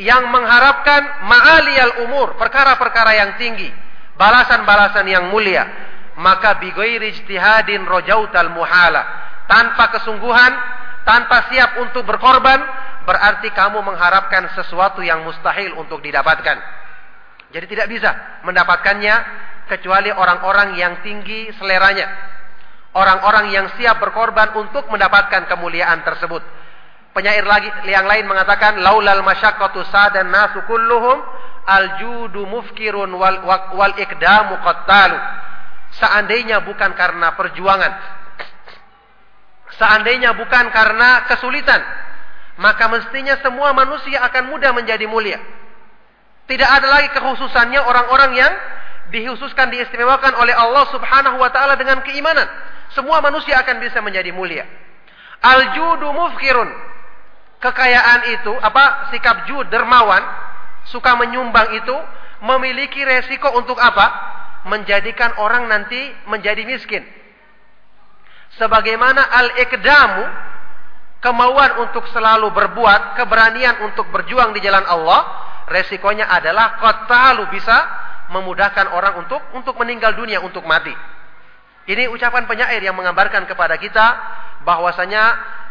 A: yang mengharapkan ma'aliyal umur, perkara-perkara yang tinggi, balasan-balasan yang mulia, maka bighairi ijtihadin rajautal muhala. Tanpa kesungguhan, tanpa siap untuk berkorban, berarti kamu mengharapkan sesuatu yang mustahil untuk didapatkan. Jadi tidak bisa mendapatkannya kecuali orang-orang yang tinggi seleranya. Orang-orang yang siap berkorban untuk mendapatkan kemuliaan tersebut. Penyair lagi yang lain mengatakan laulal masyaqqatu sadan nasu kulluhum aljudu mufkirun wal, wal ikdamu qattalu. Seandainya bukan karena perjuangan, seandainya bukan karena kesulitan, maka mestinya semua manusia akan mudah menjadi mulia. Tidak ada lagi kekhususannya orang-orang yang dikhususkan diistimewakan oleh Allah Subhanahu wa taala dengan keimanan. Semua manusia akan bisa menjadi mulia. Aljudu mufkirun kekayaan itu, apa sikap jud dermawan, suka menyumbang itu memiliki resiko untuk apa? Menjadikan orang nanti menjadi miskin. Sebagaimana al-iqdamu kemauan untuk selalu berbuat, keberanian untuk berjuang di jalan Allah, resikonya adalah qatalu bisa memudahkan orang untuk untuk meninggal dunia, untuk mati. Ini ucapan penyair yang menggambarkan kepada kita bahwasanya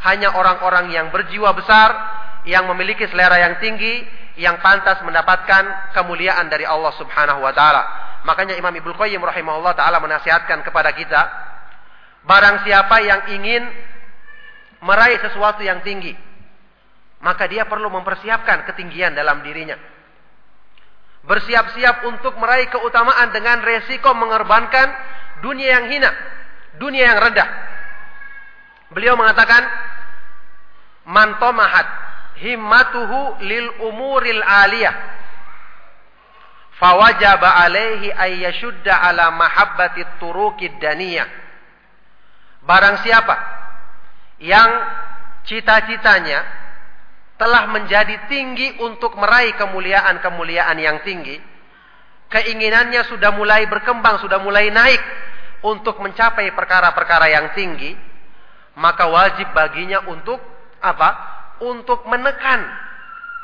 A: hanya orang-orang yang berjiwa besar, yang memiliki selera yang tinggi, yang pantas mendapatkan kemuliaan dari Allah Subhanahu wa taala. Makanya Imam Ibnu Qayyim rahimahullah taala menasihatkan kepada kita, barang siapa yang ingin meraih sesuatu yang tinggi, maka dia perlu mempersiapkan ketinggian dalam dirinya. Bersiap-siap untuk meraih keutamaan dengan resiko mengorbankan dunia yang hina, dunia yang rendah. Beliau mengatakan, man tomahat himmatuhu lil umuril aliyah fawajaba alaihi ayyashudda ala mahabbati turukid daniyah barang siapa yang cita-citanya telah menjadi tinggi untuk meraih kemuliaan-kemuliaan yang tinggi keinginannya sudah mulai berkembang sudah mulai naik untuk mencapai perkara-perkara yang tinggi maka wajib baginya untuk apa? Untuk menekan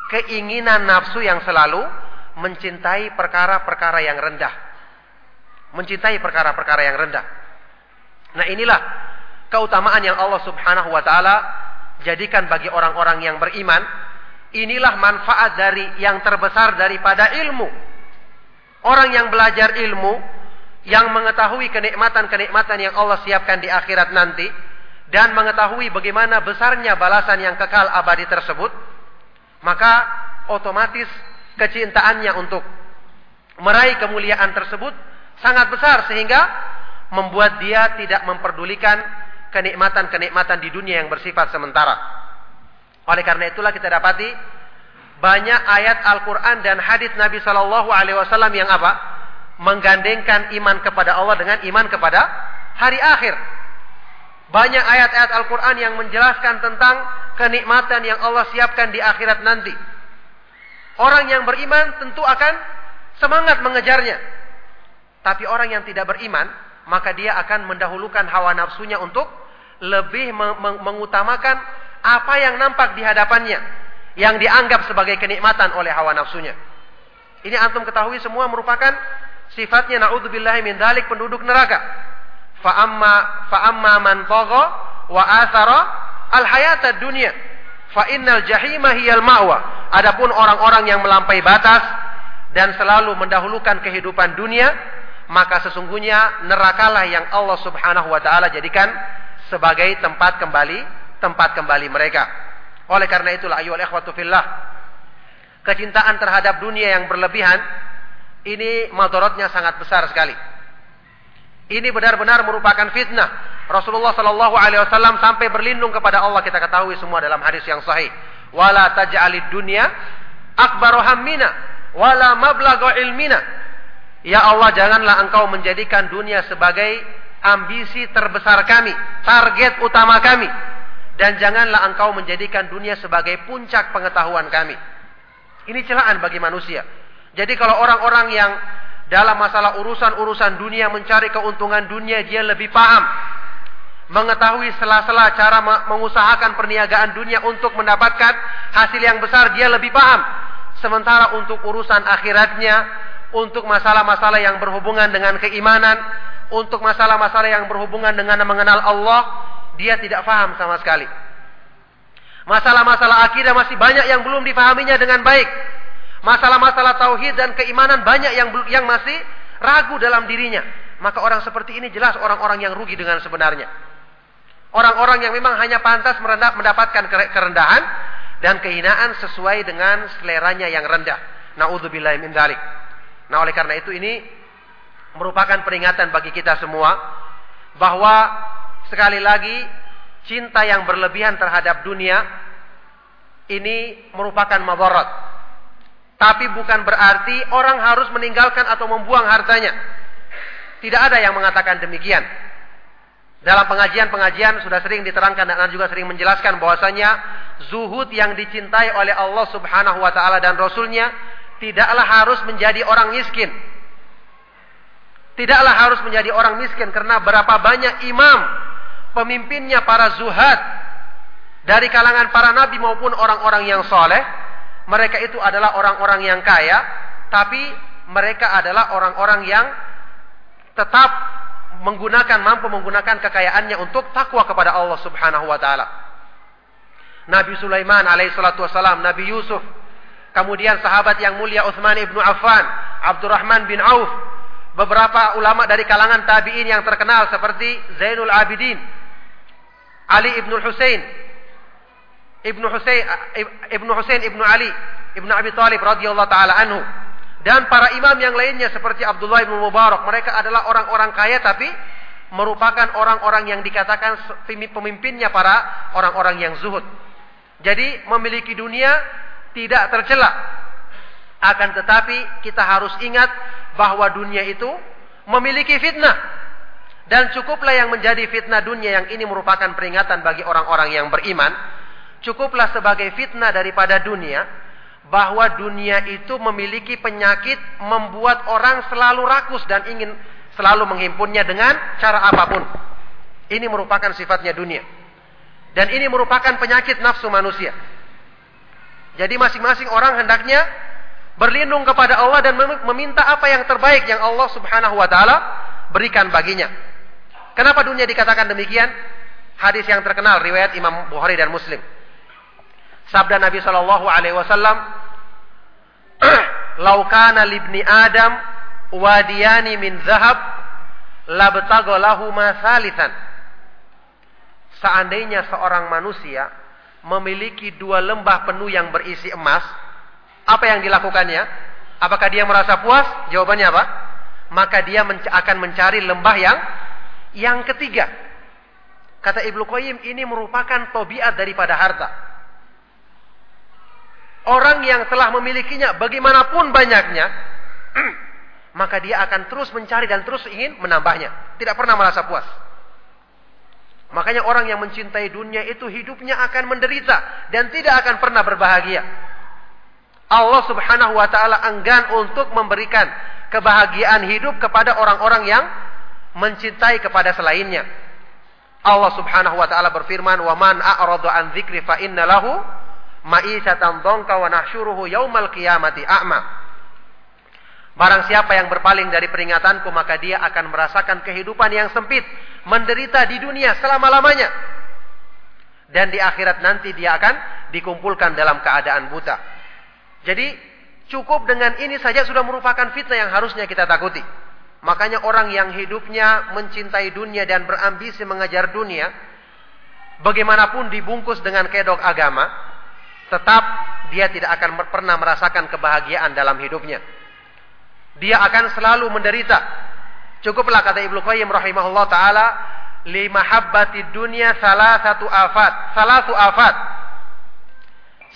A: keinginan nafsu yang selalu mencintai perkara-perkara yang rendah. Mencintai perkara-perkara yang rendah. Nah, inilah keutamaan yang Allah Subhanahu wa taala jadikan bagi orang-orang yang beriman. Inilah manfaat dari yang terbesar daripada ilmu. Orang yang belajar ilmu yang mengetahui kenikmatan-kenikmatan yang Allah siapkan di akhirat nanti, dan mengetahui bagaimana besarnya balasan yang kekal abadi tersebut, maka otomatis kecintaannya untuk meraih kemuliaan tersebut sangat besar sehingga membuat dia tidak memperdulikan kenikmatan-kenikmatan di dunia yang bersifat sementara. Oleh karena itulah kita dapati banyak ayat Al-Quran dan hadis Nabi Shallallahu Alaihi Wasallam yang apa? Menggandengkan iman kepada Allah dengan iman kepada hari akhir. Banyak ayat-ayat Al-Quran yang menjelaskan tentang kenikmatan yang Allah siapkan di akhirat nanti. Orang yang beriman tentu akan semangat mengejarnya. Tapi orang yang tidak beriman, maka dia akan mendahulukan hawa nafsunya untuk lebih mengutamakan apa yang nampak di hadapannya. Yang dianggap sebagai kenikmatan oleh hawa nafsunya. Ini antum ketahui semua merupakan sifatnya na'udzubillahi min dalik penduduk neraka Fa'amma fa'amma man tagha wa athara al hayata dunia. Fa innal jahima hiyal ma'wa. Adapun orang-orang yang melampaui batas dan selalu mendahulukan kehidupan dunia, maka sesungguhnya nerakalah yang Allah Subhanahu wa taala jadikan sebagai tempat kembali tempat kembali mereka. Oleh karena itulah ayu ikhwatu fillah, kecintaan terhadap dunia yang berlebihan ini madaratnya sangat besar sekali. Ini benar-benar merupakan fitnah. Rasulullah Shallallahu Alaihi Wasallam sampai berlindung kepada Allah kita ketahui semua dalam hadis yang sahih. Wala taj'alid dunya akbaru hammina wala mablagha ilmina. Ya Allah janganlah engkau menjadikan dunia sebagai ambisi terbesar kami, target utama kami. Dan janganlah engkau menjadikan dunia sebagai puncak pengetahuan kami. Ini celaan bagi manusia. Jadi kalau orang-orang yang dalam masalah urusan-urusan dunia mencari keuntungan dunia dia lebih paham mengetahui sela-sela cara mengusahakan perniagaan dunia untuk mendapatkan hasil yang besar dia lebih paham sementara untuk urusan akhiratnya, untuk masalah-masalah yang berhubungan dengan keimanan, untuk masalah-masalah yang berhubungan dengan mengenal Allah, dia tidak faham sama sekali. Masalah-masalah akidah masih banyak yang belum difahaminya dengan baik. Masalah-masalah tauhid dan keimanan banyak yang yang masih ragu dalam dirinya. Maka orang seperti ini jelas orang-orang yang rugi dengan sebenarnya. Orang-orang yang memang hanya pantas mendapatkan kerendahan dan kehinaan sesuai dengan seleranya yang rendah. Nauzubillah min dzalik. Nah, oleh karena itu ini merupakan peringatan bagi kita semua bahwa sekali lagi cinta yang berlebihan terhadap dunia ini merupakan madarat. Tapi bukan berarti orang harus meninggalkan atau membuang hartanya. Tidak ada yang mengatakan demikian. Dalam pengajian-pengajian sudah sering diterangkan dan juga sering menjelaskan bahwasanya zuhud yang dicintai oleh Allah Subhanahu wa taala dan rasulnya tidaklah harus menjadi orang miskin. Tidaklah harus menjadi orang miskin karena berapa banyak imam pemimpinnya para zuhad dari kalangan para nabi maupun orang-orang yang soleh, mereka itu adalah orang-orang yang kaya, tapi mereka adalah orang-orang yang tetap menggunakan mampu menggunakan kekayaannya untuk takwa kepada Allah Subhanahu wa taala. Nabi Sulaiman alaihissalatu wassalam, Nabi Yusuf, kemudian sahabat yang mulia Utsman ibnu Affan, Abdurrahman bin Auf, beberapa ulama dari kalangan tabi'in yang terkenal seperti Zainul Abidin, Ali ibnu Husain, ibnu Husain, ibnu Husain ibnu Ali, ibnu Abi Thalib radhiyallahu taala anhu, dan para imam yang lainnya seperti Abdullah ibnu Mubarak, mereka adalah orang-orang kaya tapi merupakan orang-orang yang dikatakan pemimpinnya para orang-orang yang zuhud. Jadi memiliki dunia tidak tercela. Akan tetapi kita harus ingat bahwa dunia itu memiliki fitnah. Dan cukuplah yang menjadi fitnah dunia yang ini merupakan peringatan bagi orang-orang yang beriman. Cukuplah sebagai fitnah daripada dunia. Bahwa dunia itu memiliki penyakit membuat orang selalu rakus dan ingin selalu menghimpunnya dengan cara apa pun. Ini merupakan sifatnya dunia. Dan ini merupakan penyakit nafsu manusia. Jadi masing-masing orang hendaknya berlindung kepada Allah dan meminta apa yang terbaik yang Allah Subhanahu wa taala berikan baginya. Kenapa dunia dikatakan demikian? Hadis yang terkenal riwayat Imam Bukhari dan Muslim. Sabda Nabi Shallallahu Alaihi Wasallam, "Laukana libni Adam wadiyani min zahab, labtagolahu masalisan." Seandainya seorang manusia memiliki dua lembah penuh yang berisi emas, apa yang dilakukannya? Apakah dia merasa puas? Jawabannya apa? Maka dia akan mencari lembah yang yang ketiga, kata Ibnu Qayyim ini merupakan tobiat daripada harta. Orang yang telah memilikinya bagaimanapun banyaknya, maka dia akan terus mencari dan terus ingin menambahnya. Tidak pernah merasa puas. Makanya orang yang mencintai dunia itu hidupnya akan menderita dan tidak akan pernah berbahagia. Allah Subhanahu wa taala enggan untuk memberikan kebahagiaan hidup kepada orang-orang yang mencintai kepada selainnya. Allah Subhanahu wa taala berfirman, "Wa man a'rada an dzikri fa inna lahu ma'isyatan dhanka wa nahsyuruhu yaumal qiyamati a'ma." Barang siapa yang berpaling dari peringatanku maka dia akan merasakan kehidupan yang sempit, menderita di dunia selama-lamanya. Dan di akhirat nanti dia akan dikumpulkan dalam keadaan buta. Jadi cukup dengan ini saja sudah merupakan fitnah yang harusnya kita takuti. Makanya orang yang hidupnya mencintai dunia dan berambisi mengejar dunia, bagaimanapun dibungkus dengan kedok agama, tetap dia tidak akan pernah merasakan kebahagiaan dalam hidupnya. Dia akan selalu menderita. Cukuplah kata Ibnu Qayyim rahimahullah taala, lima habbati dunia salah satu afat, salah satu afat.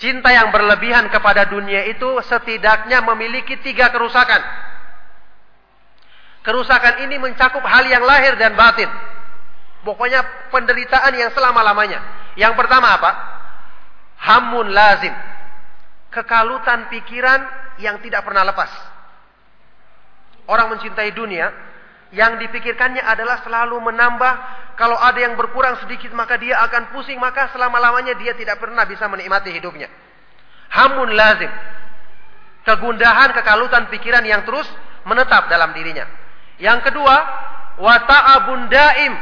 A: Cinta yang berlebihan kepada dunia itu setidaknya memiliki tiga kerusakan. Kerusakan ini mencakup hal yang lahir dan batin. Pokoknya penderitaan yang selama-lamanya. Yang pertama apa? Hamun lazim. Kekalutan pikiran yang tidak pernah lepas. Orang mencintai dunia, yang dipikirkannya adalah selalu menambah. Kalau ada yang berkurang sedikit maka dia akan pusing. Maka selama-lamanya dia tidak pernah bisa menikmati hidupnya. Hamun lazim. kegundahan, kekalutan pikiran yang terus menetap dalam dirinya. Yang kedua, wa ta'abun daim.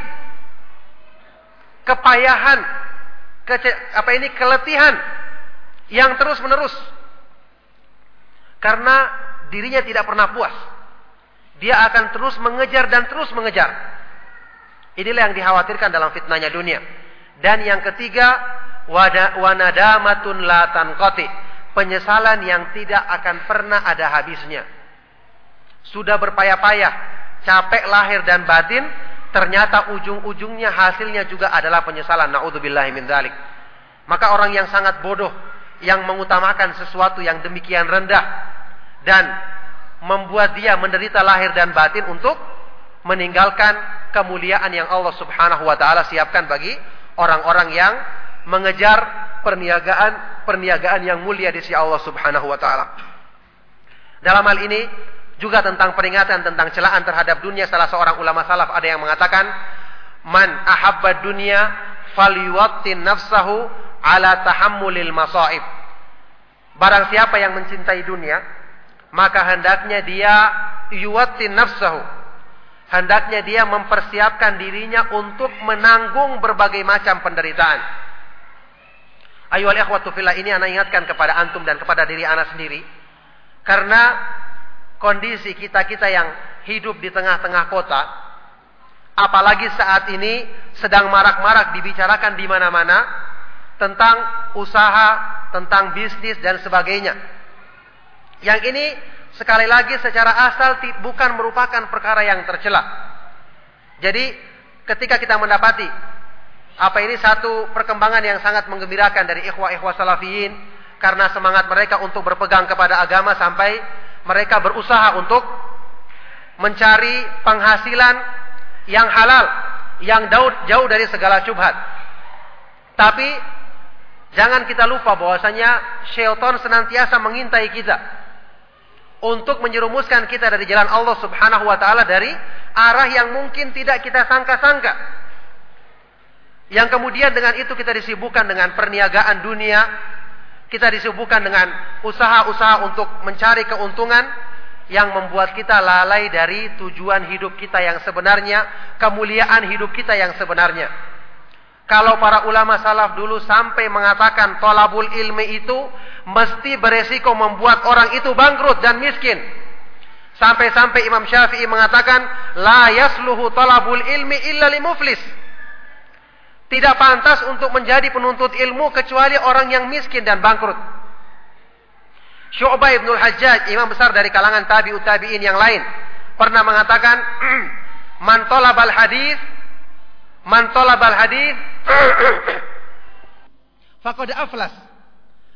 A: Kepayahan, kece, apa ini keletihan yang terus-menerus. Karena dirinya tidak pernah puas. Dia akan terus mengejar dan terus mengejar. Inilah yang dikhawatirkan dalam fitnahnya dunia. Dan yang ketiga, wanadamatun la tanqati. Penyesalan yang tidak akan pernah ada habisnya. Sudah berpayah-payah, capek lahir dan batin, ternyata ujung-ujungnya hasilnya juga adalah penyesalan. Nauzubillahi min. Maka orang yang sangat bodoh yang mengutamakan sesuatu yang demikian rendah dan membuat dia menderita lahir dan batin untuk meninggalkan kemuliaan yang Allah Subhanahu wa taala siapkan bagi orang-orang yang mengejar perniagaan perniagaan yang mulia di sisi Allah Subhanahu wa taala. Dalam hal ini juga tentang peringatan tentang celaan terhadap dunia salah seorang ulama salaf ada yang mengatakan man ahabba dunya falyuwattin nafsahu ala tahammulil masaib. Barang siapa yang mencintai dunia, maka hendaknya dia yuwattin nafsahu hendaknya dia mempersiapkan dirinya untuk menanggung berbagai macam penderitaan. Ayo ikhwatu fillah ini anak ingatkan kepada antum dan kepada diri anak sendiri. Karena kondisi kita-kita yang hidup di tengah-tengah kota, apalagi saat ini sedang marak-marak dibicarakan di mana-mana tentang usaha, tentang bisnis dan sebagainya. Yang ini sekali lagi secara asal bukan merupakan perkara yang tercela. Jadi ketika kita mendapati apa ini satu perkembangan yang sangat menggembirakan dari ikhwah-ikhwah salafiyin karena semangat mereka untuk berpegang kepada agama sampai mereka berusaha untuk mencari penghasilan yang halal, yang jauh, dari segala syubhat. Tapi jangan kita lupa bahwasanya syaitan senantiasa mengintai kita untuk menjerumuskan kita dari jalan Allah Subhanahu wa taala dari arah yang mungkin tidak kita sangka-sangka. Yang kemudian dengan itu kita disibukkan dengan perniagaan dunia, kita disibukkan dengan usaha-usaha untuk mencari keuntungan yang membuat kita lalai dari tujuan hidup kita yang sebenarnya, kemuliaan hidup kita yang sebenarnya. Kalau para ulama salaf dulu sampai mengatakan tolabul ilmi itu mesti beresiko membuat orang itu bangkrut dan miskin. Sampai-sampai Imam Syafi'i mengatakan la yasluhu talabul ilmi illa limuflis. Tidak pantas untuk menjadi penuntut ilmu kecuali orang yang miskin dan bangkrut. Syu'bah ibnul Hajjaj, imam besar dari kalangan tabi'ut tabi'in yang lain, pernah mengatakan, Man talabal hadis Man talabal hadis faqad aflas.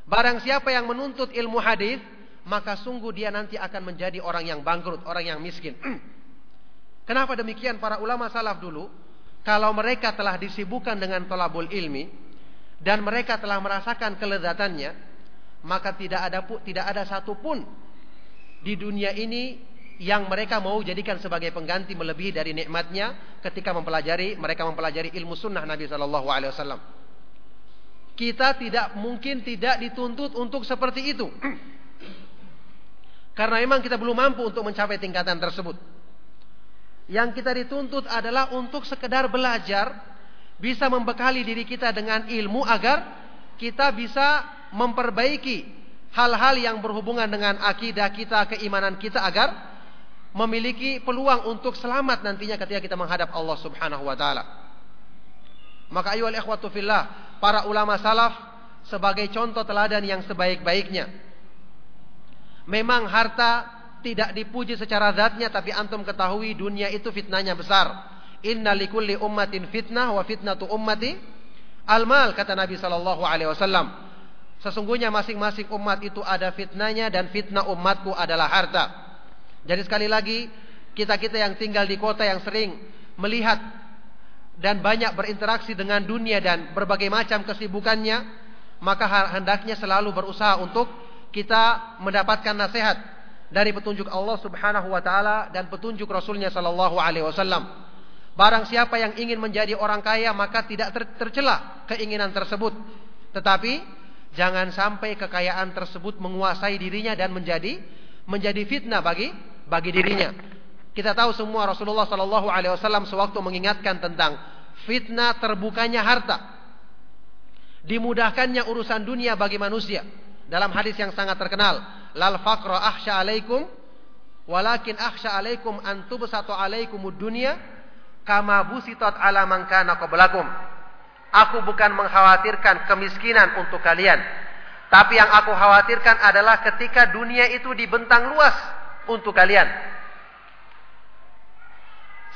A: Barang siapa yang menuntut ilmu hadis, maka sungguh dia nanti akan menjadi orang yang bangkrut, orang yang miskin. Kenapa demikian para ulama salaf dulu? Kalau mereka telah disibukkan dengan tolabul ilmi dan mereka telah merasakan kelezatannya, maka tidak ada tidak ada satupun di dunia ini yang mereka mau jadikan sebagai pengganti melebihi dari nikmatnya ketika mempelajari mereka mempelajari ilmu sunnah Nabi Shallallahu Alaihi Wasallam. Kita tidak mungkin tidak dituntut untuk seperti itu, karena memang kita belum mampu untuk mencapai tingkatan tersebut. Yang kita dituntut adalah untuk sekedar belajar, bisa membekali diri kita dengan ilmu agar kita bisa memperbaiki hal-hal yang berhubungan dengan akidah kita, keimanan kita agar memiliki peluang untuk selamat nantinya ketika kita menghadap Allah Subhanahu wa taala. Maka ayo ikhwatu fillah, para ulama salaf sebagai contoh teladan yang sebaik-baiknya. Memang harta tidak dipuji secara zatnya tapi antum ketahui dunia itu fitnahnya besar. Inna likulli ummatin fitnah wa fitnatu ummati almal kata Nabi sallallahu alaihi wasallam. Sesungguhnya masing-masing umat itu ada fitnahnya dan fitnah umatku adalah harta. Jadi sekali lagi kita-kita yang tinggal di kota yang sering melihat dan banyak berinteraksi dengan dunia dan berbagai macam kesibukannya, maka hendaknya selalu berusaha untuk kita mendapatkan nasihat dari petunjuk Allah Subhanahu wa taala dan petunjuk Rasulnya sallallahu alaihi wasallam. Barang siapa yang ingin menjadi orang kaya maka tidak ter tercela keinginan tersebut. Tetapi Jangan sampai kekayaan tersebut menguasai dirinya dan menjadi menjadi fitnah bagi bagi dirinya. Kita tahu semua Rasulullah Shallallahu Alaihi Wasallam sewaktu mengingatkan tentang fitnah terbukanya harta, dimudahkannya urusan dunia bagi manusia. Dalam hadis yang sangat terkenal, lal faqra ahsya alaikum, walakin ahsya alaikum antum satu alaikumud dunia kama busitat ala man kana qablakum. Aku bukan mengkhawatirkan kemiskinan untuk kalian, tapi yang aku khawatirkan adalah ketika dunia itu dibentang luas untuk kalian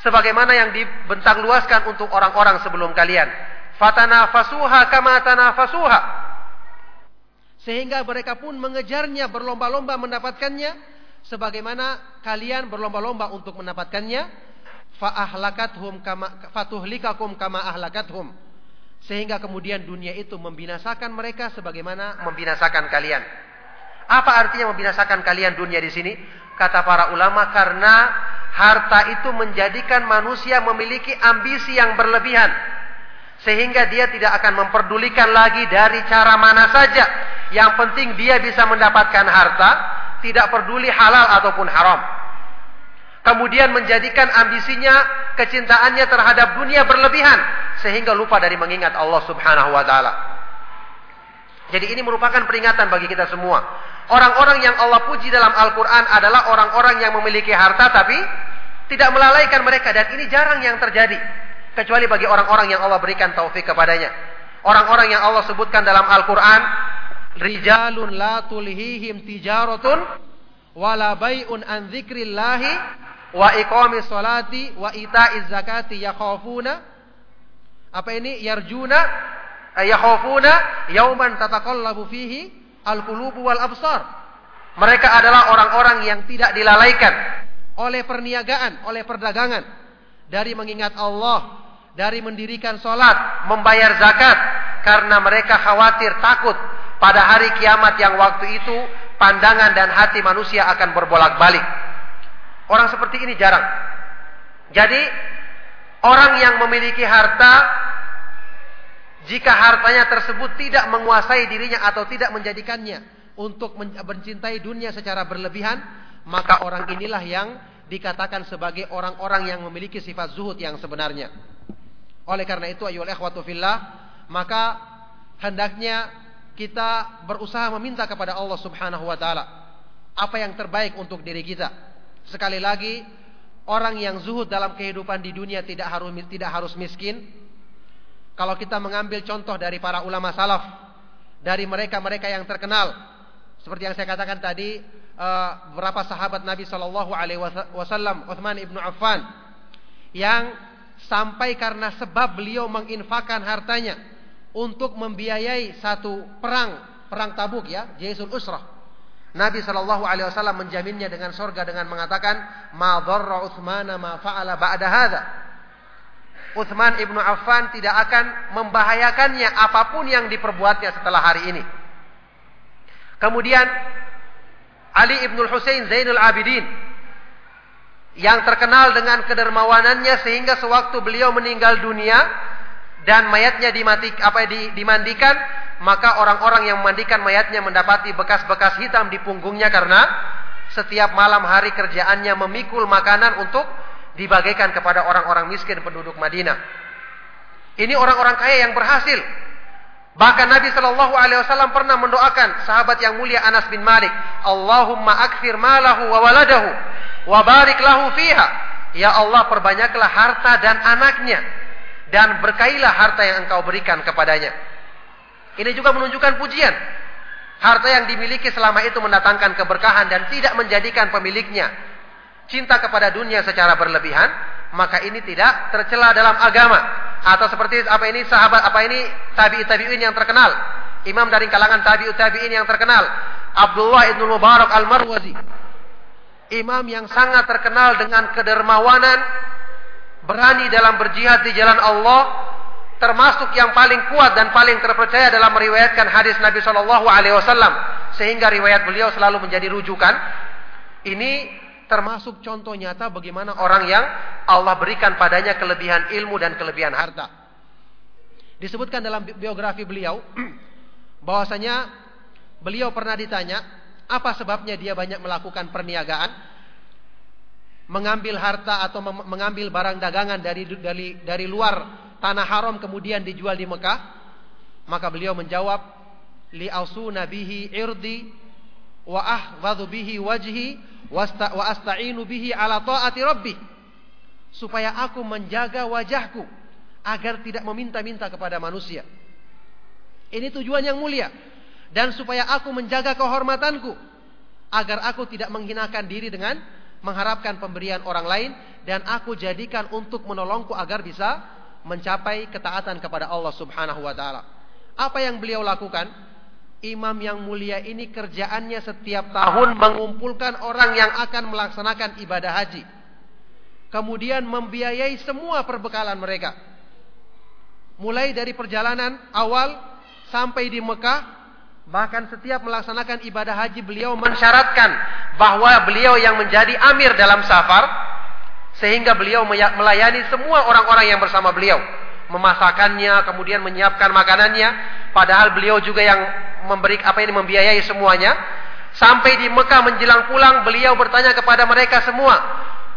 A: sebagaimana yang dibentang luaskan untuk orang-orang sebelum kalian. Fatanafasuha kama tanafasuha. Sehingga mereka pun mengejarnya berlomba-lomba mendapatkannya sebagaimana kalian berlomba-lomba untuk mendapatkannya. Fa'ahlakathum kama fatuhlikakum kama ahlakathum. Sehingga kemudian dunia itu membinasakan mereka sebagaimana membinasakan kalian. Apa artinya membinasakan kalian dunia di sini? Kata para ulama karena harta itu menjadikan manusia memiliki ambisi yang berlebihan. Sehingga dia tidak akan memperdulikan lagi dari cara mana saja. Yang penting dia bisa mendapatkan harta tidak peduli halal ataupun haram. Kemudian menjadikan ambisinya kecintaannya terhadap dunia berlebihan. Sehingga lupa dari mengingat Allah Subhanahu wa taala jadi ini merupakan peringatan bagi kita semua Orang-orang yang Allah puji dalam Al-Quran adalah orang-orang yang memiliki harta tapi tidak melalaikan mereka. Dan ini jarang yang terjadi. Kecuali bagi orang-orang yang Allah berikan taufik kepadanya. Orang-orang yang Allah sebutkan dalam Al-Quran. Rijalun la tulhihim tijaratun wala bay'un an zikrillahi wa iqamis salati wa ita'iz zakati yakhafuna apa ini yarjuna yakhafuna yauman tataqallabu fihi al-qulubu wal absar. Mereka adalah orang-orang yang tidak dilalaikan oleh perniagaan, oleh perdagangan dari mengingat Allah, dari mendirikan solat, membayar zakat karena mereka khawatir takut pada hari kiamat yang waktu itu pandangan dan hati manusia akan berbolak-balik. Orang seperti ini jarang. Jadi orang yang memiliki harta jika hartanya tersebut tidak menguasai dirinya atau tidak menjadikannya untuk mencintai dunia secara berlebihan, maka orang inilah yang dikatakan sebagai orang-orang yang memiliki sifat zuhud yang sebenarnya. Oleh karena itu ayo ikhwatu fillah, maka hendaknya kita berusaha meminta kepada Allah Subhanahu wa taala apa yang terbaik untuk diri kita. Sekali lagi, orang yang zuhud dalam kehidupan di dunia tidak harus tidak harus miskin, kalau kita mengambil contoh dari para ulama salaf, dari mereka-mereka yang terkenal, seperti yang saya katakan tadi, eh, beberapa sahabat Nabi Shallallahu Alaihi Wasallam, Uthman ibnu Affan, yang sampai karena sebab beliau menginfakkan hartanya untuk membiayai satu perang, perang Tabuk ya, Jaisul Usrah. Nabi Shallallahu Alaihi Wasallam menjaminnya dengan surga dengan mengatakan, "Ma Uthmana ma fa'ala ba'da hadza." Uthman ibnu Affan tidak akan membahayakannya apa pun yang diperbuatnya setelah hari ini. Kemudian Ali ibnu Husain Zainul Abidin yang terkenal dengan kedermawanannya sehingga sewaktu beliau meninggal dunia dan mayatnya dimati, apa dimandikan maka orang-orang yang memandikan mayatnya mendapati bekas-bekas hitam di punggungnya karena setiap malam hari kerjaannya memikul makanan untuk dibagikan kepada orang-orang miskin penduduk Madinah. Ini orang-orang kaya yang berhasil. Bahkan Nabi Shallallahu Alaihi Wasallam pernah mendoakan sahabat yang mulia Anas bin Malik, Allahumma akfir malahu wa waladahu, wa barik lahu fiha. Ya Allah perbanyaklah harta dan anaknya dan berkailah harta yang engkau berikan kepadanya. Ini juga menunjukkan pujian. Harta yang dimiliki selama itu mendatangkan keberkahan dan tidak menjadikan pemiliknya cinta kepada dunia secara berlebihan, maka ini tidak tercela dalam agama. Atau seperti apa ini sahabat apa ini tabi'i tabi'in yang terkenal. Imam dari kalangan tabi'ut tabi'in yang terkenal, Abdullah ibn Mubarak Al-Marwazi. Imam yang sangat terkenal dengan kedermawanan, berani dalam berjihad di jalan Allah, termasuk yang paling kuat dan paling terpercaya dalam meriwayatkan hadis Nabi Shallallahu Alaihi Wasallam, sehingga riwayat beliau selalu menjadi rujukan. Ini termasuk contoh nyata bagaimana orang yang Allah berikan padanya kelebihan ilmu dan kelebihan harta. Disebutkan dalam biografi beliau bahwasanya beliau pernah ditanya apa sebabnya dia banyak melakukan perniagaan mengambil harta atau mengambil barang dagangan dari dari dari luar tanah haram kemudian dijual di Mekah maka beliau menjawab li ausuna bihi irdi wa ahfadhu bihi wajhi wa asta'inu bihi ala taati rabbi supaya aku menjaga wajahku agar tidak meminta-minta kepada manusia ini tujuan yang mulia dan supaya aku menjaga kehormatanku agar aku tidak menghinakan diri dengan mengharapkan pemberian orang lain dan aku jadikan untuk menolongku agar bisa mencapai ketaatan kepada Allah Subhanahu wa taala. Apa yang beliau lakukan? Imam yang mulia ini kerjaannya setiap tahun mengumpulkan orang yang akan melaksanakan ibadah haji. Kemudian membiayai semua perbekalan mereka. Mulai dari perjalanan awal sampai di Mekah Bahkan setiap melaksanakan ibadah haji beliau mensyaratkan bahwa beliau yang menjadi amir dalam safar sehingga beliau melayani semua orang-orang yang bersama beliau, memasakannya, kemudian menyiapkan makanannya, padahal beliau juga yang memberi apa ini membiayai semuanya. Sampai di Mekah menjelang pulang beliau bertanya kepada mereka semua,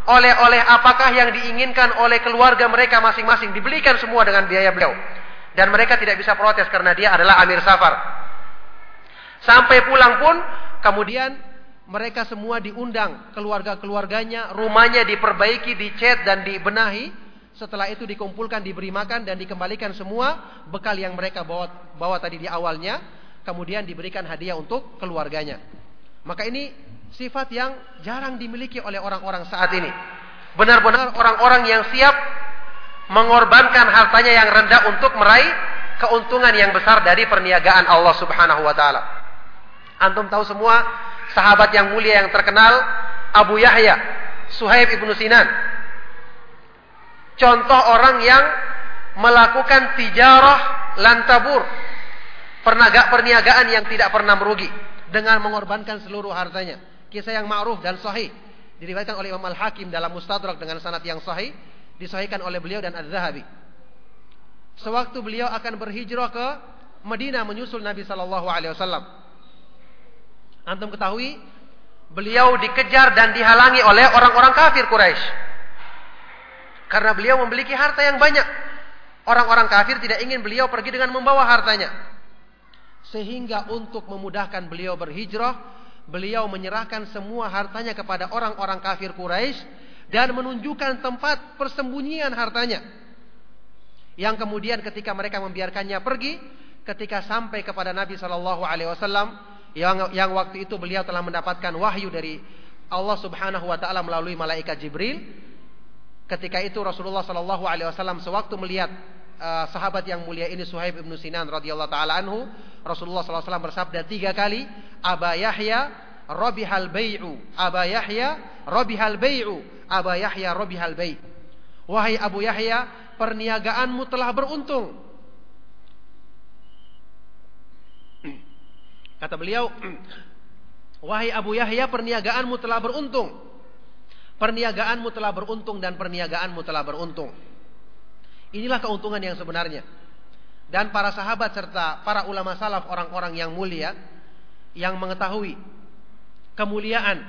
A: oleh-oleh apakah yang diinginkan oleh keluarga mereka masing-masing dibelikan semua dengan biaya beliau. Dan mereka tidak bisa protes karena dia adalah amir safar. Sampai pulang pun kemudian mereka semua diundang keluarga-keluarganya, rumahnya diperbaiki, dicat dan dibenahi. Setelah itu dikumpulkan, diberi makan dan dikembalikan semua bekal yang mereka bawa, bawa tadi di awalnya, kemudian diberikan hadiah untuk keluarganya. Maka ini sifat yang jarang dimiliki oleh orang-orang saat ini. Benar-benar orang-orang yang siap mengorbankan hartanya yang rendah untuk meraih keuntungan yang besar dari perniagaan Allah Subhanahu wa taala. Antum tahu semua sahabat yang mulia yang terkenal Abu Yahya, Suhaib ibnu Sinan. Contoh orang yang melakukan tijarah lantabur. Pernaga perniagaan yang tidak pernah merugi dengan mengorbankan seluruh hartanya. Kisah yang ma'ruf dan sahih diriwayatkan oleh Imam Al-Hakim dalam Mustadrak dengan sanad yang sahih, disahihkan oleh beliau dan Az-Zahabi. Sewaktu beliau akan berhijrah ke Madinah menyusul Nabi sallallahu alaihi wasallam. Antum ketahui beliau dikejar dan dihalangi oleh orang-orang kafir Quraisy. Karena beliau memiliki harta yang banyak. Orang-orang kafir tidak ingin beliau pergi dengan membawa hartanya. Sehingga untuk memudahkan beliau berhijrah, beliau menyerahkan semua hartanya kepada orang-orang kafir Quraisy dan menunjukkan tempat persembunyian hartanya. Yang kemudian ketika mereka membiarkannya pergi, ketika sampai kepada Nabi Shallallahu Alaihi Wasallam, yang yang waktu itu beliau telah mendapatkan wahyu dari Allah Subhanahu wa taala melalui malaikat Jibril. Ketika itu Rasulullah sallallahu alaihi wasallam sewaktu melihat uh, sahabat yang mulia ini Suhaib ibnu Sinan radhiyallahu taala anhu, Rasulullah wasallam bersabda tiga kali, "Aba Yahya rabihal bai'u, Aba Yahya rabihal bai'u, Aba Yahya rabihal bai'." Wahai Abu Yahya, perniagaanmu telah beruntung. Kata beliau, wahai Abu Yahya, perniagaanmu telah beruntung. Perniagaanmu telah beruntung dan perniagaanmu telah beruntung. Inilah keuntungan yang sebenarnya. Dan para sahabat serta para ulama salaf orang-orang yang mulia yang mengetahui kemuliaan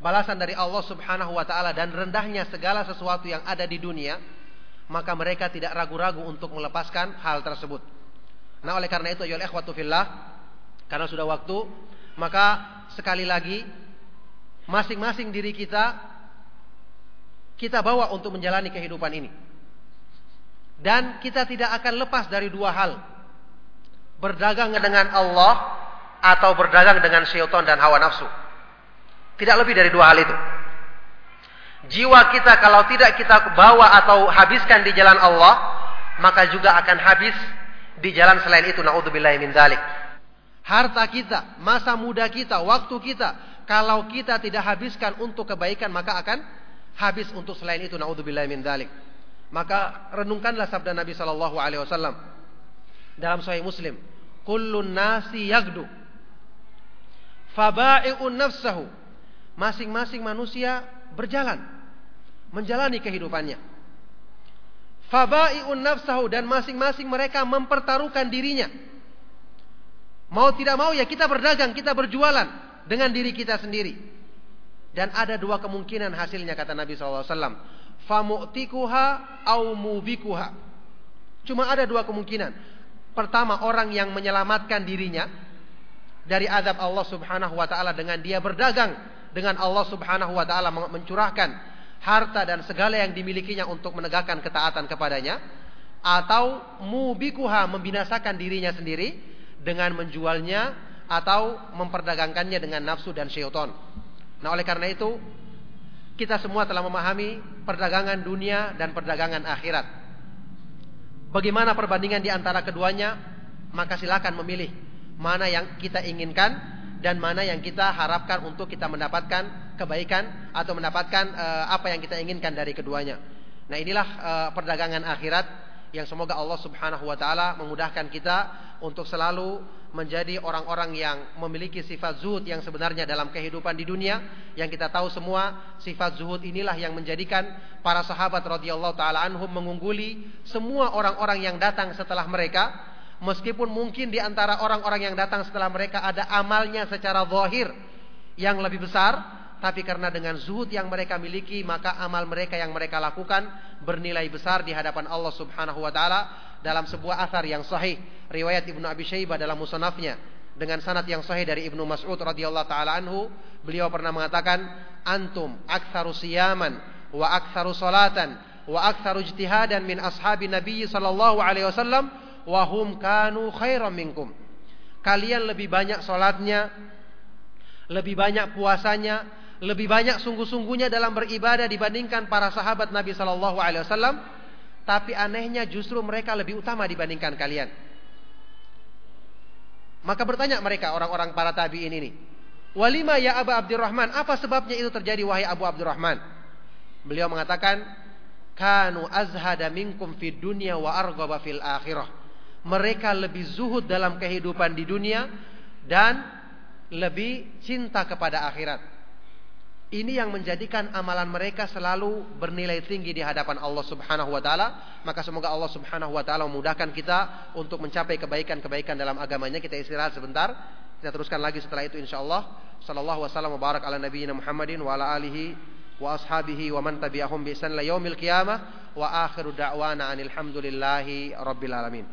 A: balasan dari Allah Subhanahu wa taala dan rendahnya segala sesuatu yang ada di dunia, maka mereka tidak ragu-ragu untuk melepaskan hal tersebut. Nah, oleh karena itu ya ikhwatu fillah, karena sudah waktu, maka sekali lagi masing-masing diri kita kita bawa untuk menjalani kehidupan ini. Dan kita tidak akan lepas dari dua hal. Berdagang dengan Allah atau berdagang dengan syaitan dan hawa nafsu. Tidak lebih dari dua hal itu. Jiwa kita kalau tidak kita bawa atau habiskan di jalan Allah, maka juga akan habis di jalan selain itu. Naudzubillahi min dzalik harta kita, masa muda kita, waktu kita, kalau kita tidak habiskan untuk kebaikan maka akan habis untuk selain itu. Nauzubillahi min dzalik. Maka renungkanlah sabda Nabi sallallahu alaihi wasallam dalam sahih Muslim, "Kullun nasi yagdu faba'i'un nafsahu." Masing-masing manusia berjalan menjalani kehidupannya. Faba'i'un nafsahu dan masing-masing mereka mempertaruhkan dirinya Mau tidak mau ya kita berdagang, kita berjualan dengan diri kita sendiri. Dan ada dua kemungkinan hasilnya kata Nabi SAW. Famu'tikuha au mubikuha. Cuma ada dua kemungkinan. Pertama orang yang menyelamatkan dirinya dari azab Allah Subhanahu wa taala dengan dia berdagang dengan Allah Subhanahu wa taala mencurahkan harta dan segala yang dimilikinya untuk menegakkan ketaatan kepadanya atau mubikuha membinasakan dirinya sendiri dengan menjualnya atau memperdagangkannya dengan nafsu dan syaitan. Nah, oleh karena itu kita semua telah memahami perdagangan dunia dan perdagangan akhirat. Bagaimana perbandingan di antara keduanya? Maka silakan memilih mana yang kita inginkan dan mana yang kita harapkan untuk kita mendapatkan kebaikan atau mendapatkan uh, apa yang kita inginkan dari keduanya. Nah, inilah uh, perdagangan akhirat yang semoga Allah Subhanahu wa taala memudahkan kita untuk selalu menjadi orang-orang yang memiliki sifat zuhud yang sebenarnya dalam kehidupan di dunia. Yang kita tahu semua sifat zuhud inilah yang menjadikan para sahabat radhiyallahu taala anhum mengungguli semua orang-orang yang datang setelah mereka. Meskipun mungkin di antara orang-orang yang datang setelah mereka ada amalnya secara zahir yang lebih besar tapi karena dengan zuhud yang mereka miliki maka amal mereka yang mereka lakukan bernilai besar di hadapan Allah Subhanahu wa taala dalam sebuah asar yang sahih. Riwayat Ibnu Abi Syaibah dalam musnafnya dengan sanad yang sahih dari Ibnu Mas'ud radhiyallahu taala anhu beliau pernah mengatakan antum aktsaru siyaman wa aktsaru salatan wa aktsaru ijtihadan min ashabi Nabi sallallahu alaihi wasallam wa hum kanu khairam minkum. Kalian lebih banyak salatnya lebih banyak puasanya lebih banyak sungguh-sungguhnya dalam beribadah dibandingkan para sahabat Nabi Shallallahu Alaihi Wasallam. Tapi anehnya justru mereka lebih utama dibandingkan kalian. Maka bertanya mereka orang-orang para tabiin ini, Walima ya Abu Abdurrahman, apa sebabnya itu terjadi wahai Abu Abdurrahman? Beliau mengatakan, Kanu azhada minkum fid dunya wa arghaba fil akhirah. Mereka lebih zuhud dalam kehidupan di dunia dan lebih cinta kepada akhirat. Ini yang menjadikan amalan mereka selalu bernilai tinggi di hadapan Allah Subhanahu wa taala. Maka semoga Allah Subhanahu wa taala memudahkan kita untuk mencapai kebaikan-kebaikan dalam agamanya. Kita istirahat sebentar. Kita teruskan lagi setelah itu insyaallah. Sallallahu wasallam wa barak ala nabiyyina Muhammadin wa ala alihi wa ashabihi wa man tabi'ahum bi ihsan yaumil qiyamah wa akhiru da'wana anil hamdulillahi rabbil alamin.